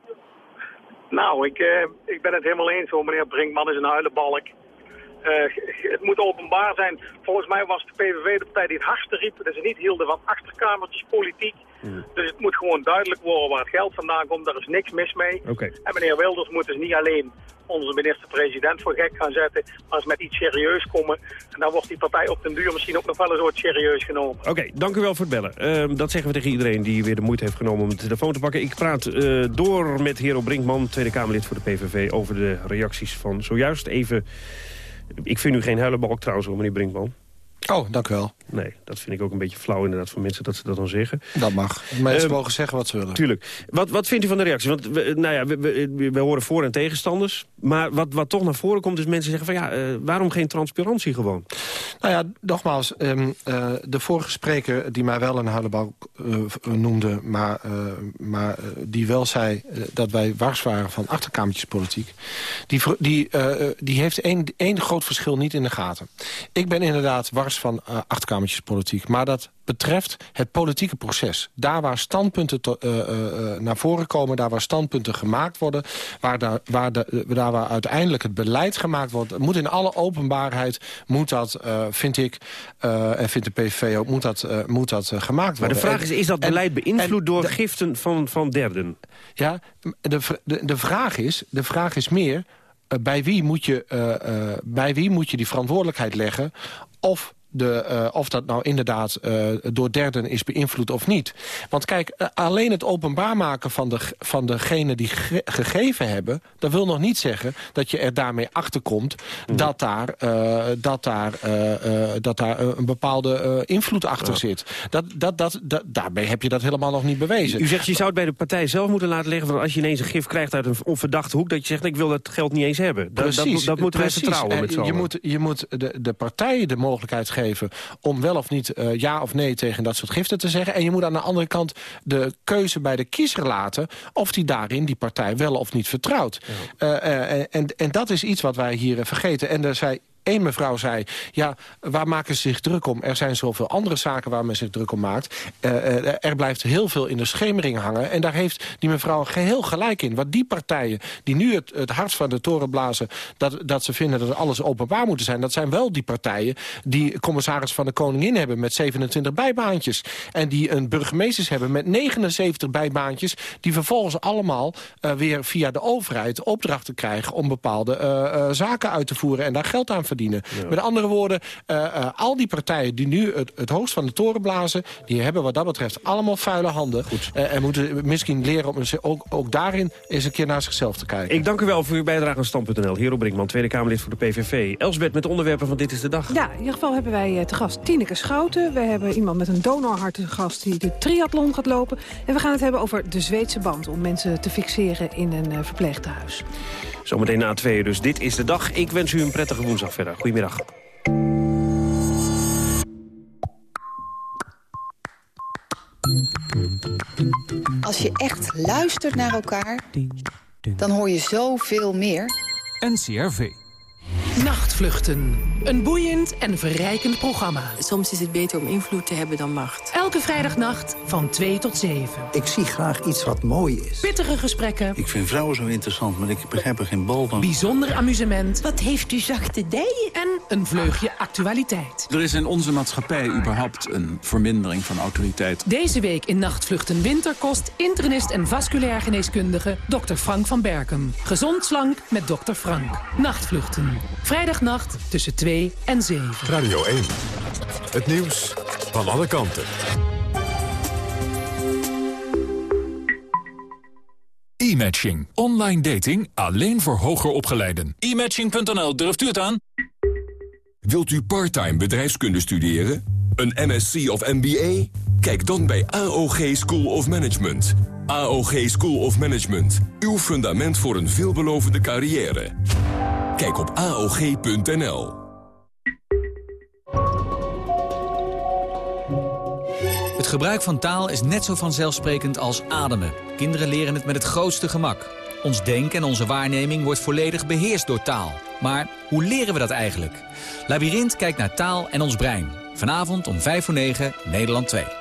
Speaker 31: Nou, ik, eh, ik ben het helemaal eens hoor. Meneer Brinkman is een huilenbalk. Eh, het moet openbaar zijn. Volgens mij was de PVV de partij die het hardste riep. Dat ze niet hielden van achterkamertjes politiek. Dus het moet gewoon duidelijk worden waar het geld vandaan komt. Daar is niks mis mee. En meneer Wilders moet dus niet alleen onze minister-president voor gek gaan zetten, maar eens met iets serieus komen. En dan wordt die partij op den duur misschien ook nog wel eens wat serieus genomen.
Speaker 18: Oké, dank u wel voor het bellen. Ehm, dat zeggen we tegen iedereen die weer de moeite heeft genomen om de telefoon te pakken. Ik praat eh, door met Hero Brinkman, Tweede Kamerlid voor de PVV... over de reacties van zojuist even... Ik vind u geen huilenbalk trouwens, hoor, meneer Brinkman.
Speaker 26: Oh, dank u wel.
Speaker 18: Nee, dat vind ik ook een beetje flauw inderdaad van mensen dat ze dat dan zeggen.
Speaker 26: Dat mag. Mensen
Speaker 18: Ehm,
Speaker 26: mogen zeggen wat ze willen.
Speaker 18: Tuurlijk. Wat, wat vindt u van de reactie? Want we, nou ja, we, we, we horen voor- en tegenstanders. Maar wat, wat toch naar voren komt is mensen zeggen van ja, eh, waarom geen transparantie gewoon?
Speaker 26: Nou ja, nogmaals, ehm, eh, de vorige spreker die mij wel een huilenbalk eh, noemde... maar, eh, maar eh, die wel zei eh, dat wij wars waren van achterkamertjespolitiek... die, die, eh, eh, die heeft één, één groot verschil niet in de gaten. Ik ben inderdaad wars van eh, achterkamertjespolitiek... maar dat betreft het politieke proces. Daar waar standpunten to- eh, eh, naar voren komen, daar waar standpunten gemaakt worden... waar, daar, waar, de, daar waar uiteindelijk het beleid gemaakt wordt... moet in alle openbaarheid, moet dat, vind ik, en vindt de PVV ook... moet dat, moet dat gemaakt
Speaker 18: Maar
Speaker 26: worden.
Speaker 18: de vraag is,
Speaker 26: En-
Speaker 18: is dat
Speaker 26: en-
Speaker 18: beleid beïnvloed
Speaker 26: en
Speaker 18: door giften van, van derden?
Speaker 26: ja, de, de, de, vraag is, de vraag is meer... bij, wie moet je, bij wie moet je die verantwoordelijkheid leggen... of de, eh, of dat nou inderdaad eh, door derden is beïnvloed of niet. Want kijk, eh, alleen het openbaar maken van, de, van degene die ge- gegeven hebben... dat wil nog niet zeggen dat je er daarmee achterkomt... dat daar, eh, dat daar, eh, eh, dat daar een bepaalde eh, invloed achter zit. Dat, dat, dat, heb je dat helemaal nog niet bewezen.
Speaker 18: U zegt, je zou het bij de partij zelf moeten laten liggen... van als je ineens een gif krijgt uit een onverdachte hoek... dat je zegt, ik wil dat geld niet eens hebben. Dat, dat, dat moeten wij
Speaker 26: precies.
Speaker 18: vertrouwen
Speaker 26: En
Speaker 18: met z'n
Speaker 26: je moet, je moet de, de partijen de mogelijkheid geven... om wel of niet eh, ja of nee tegen dat soort giften te zeggen. En je moet aan de andere kant de keuze bij de kiezer laten... of die daarin die partij wel of niet vertrouwt. Eh, eh, en, en dat is iets wat wij hier vergeten. En er zei Eén mevrouw zei, ja, waar maken ze zich druk om? Er zijn zoveel andere zaken waar men zich druk om maakt. Eh, eh, er blijft heel veel in de schemering hangen. En daar heeft die mevrouw geheel gelijk in. Want die partijen die nu het, het hart van de toren blazen... Dat, dat ze vinden dat alles openbaar moet zijn... dat zijn wel die partijen die commissaris van de Koningin hebben... met 27 bijbaantjes. En die een burgemeesters hebben met 79 bijbaantjes... die vervolgens allemaal eh, weer via de overheid opdrachten krijgen... om bepaalde zaken uit te voeren en daar geld aan verdienen. Met andere woorden, eh, eh, al die partijen die nu het, het hoogst van de toren blazen... die hebben wat dat betreft allemaal vuile handen. Eh, en moeten misschien leren om ook, ook daarin eens een keer naar zichzelf te kijken.
Speaker 18: Ik dank u wel voor uw bijdrage aan Stand.nl. Hero Brinkman, Tweede Kamerlid voor de PVV. Elsbeth met de onderwerpen van Dit is de Dag.
Speaker 35: Ja, in ieder geval hebben wij eh, te gast Tineke Schouten. We hebben iemand met een donorhart te gast die de triathlon gaat lopen. En we gaan het hebben over de Zweedse band... om mensen te fixeren in een eh, verpleegtehuis.
Speaker 18: Zometeen na tweeën dus. Dit is de dag. Ik wens u een prettige woensdag verder. Goedemiddag.
Speaker 36: Als je echt luistert naar elkaar, dan hoor je zoveel meer.
Speaker 37: NCRV.
Speaker 38: Nachtvluchten. Een boeiend en verrijkend programma.
Speaker 39: Soms is het beter om invloed te hebben dan macht.
Speaker 38: Elke vrijdagnacht van 2 tot 7.
Speaker 40: Ik zie graag iets wat mooi is.
Speaker 38: Pittige gesprekken.
Speaker 40: Ik vind vrouwen zo interessant, maar ik begrijp er geen bal van.
Speaker 38: Bijzonder amusement.
Speaker 39: Wat heeft u zachte dijen?
Speaker 38: En een vleugje actualiteit.
Speaker 37: Er is in onze maatschappij überhaupt een vermindering van autoriteit.
Speaker 38: Deze week in Nachtvluchten Winterkost... internist en vasculair geneeskundige Dr. Frank van Berkem. Gezond slank met Dr. Frank. Nachtvluchten. Vrijdagnacht tussen 2 en 7.
Speaker 41: Radio 1. Het nieuws van alle kanten.
Speaker 42: E-matching. Online dating alleen voor hoger opgeleiden.
Speaker 43: E-matching.nl, durft u het aan?
Speaker 1: Wilt u parttime bedrijfskunde studeren? Een MSc of MBA? Kijk dan bij AOG School of Management. AOG School of Management. Uw fundament voor een veelbelovende carrière. Kijk op AOG.nl.
Speaker 43: Het gebruik van taal is net zo vanzelfsprekend als ademen. Kinderen leren het met het grootste gemak. Ons denken en onze waarneming wordt volledig beheerst door taal. Maar hoe leren we dat eigenlijk? Labyrinth kijkt naar taal en ons brein.
Speaker 44: Vanavond om 5 voor 9, Nederland 2.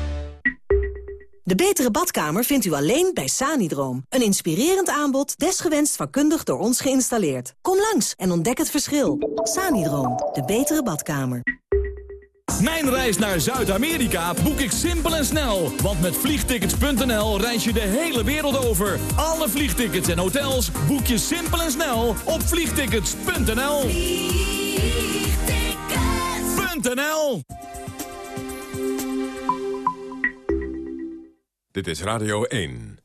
Speaker 8: De betere badkamer vindt u alleen bij Sanidroom. Een inspirerend aanbod, desgewenst vakkundig door ons geïnstalleerd. Kom langs en ontdek het verschil. Sanidroom, de betere badkamer.
Speaker 37: Mijn reis naar Zuid-Amerika boek ik simpel en snel. Want met vliegtickets.nl reis je de hele wereld over. Alle vliegtickets en hotels boek je simpel en snel op vliegtickets.nl. Vliegtickets.nl
Speaker 1: Dit is Radio 1.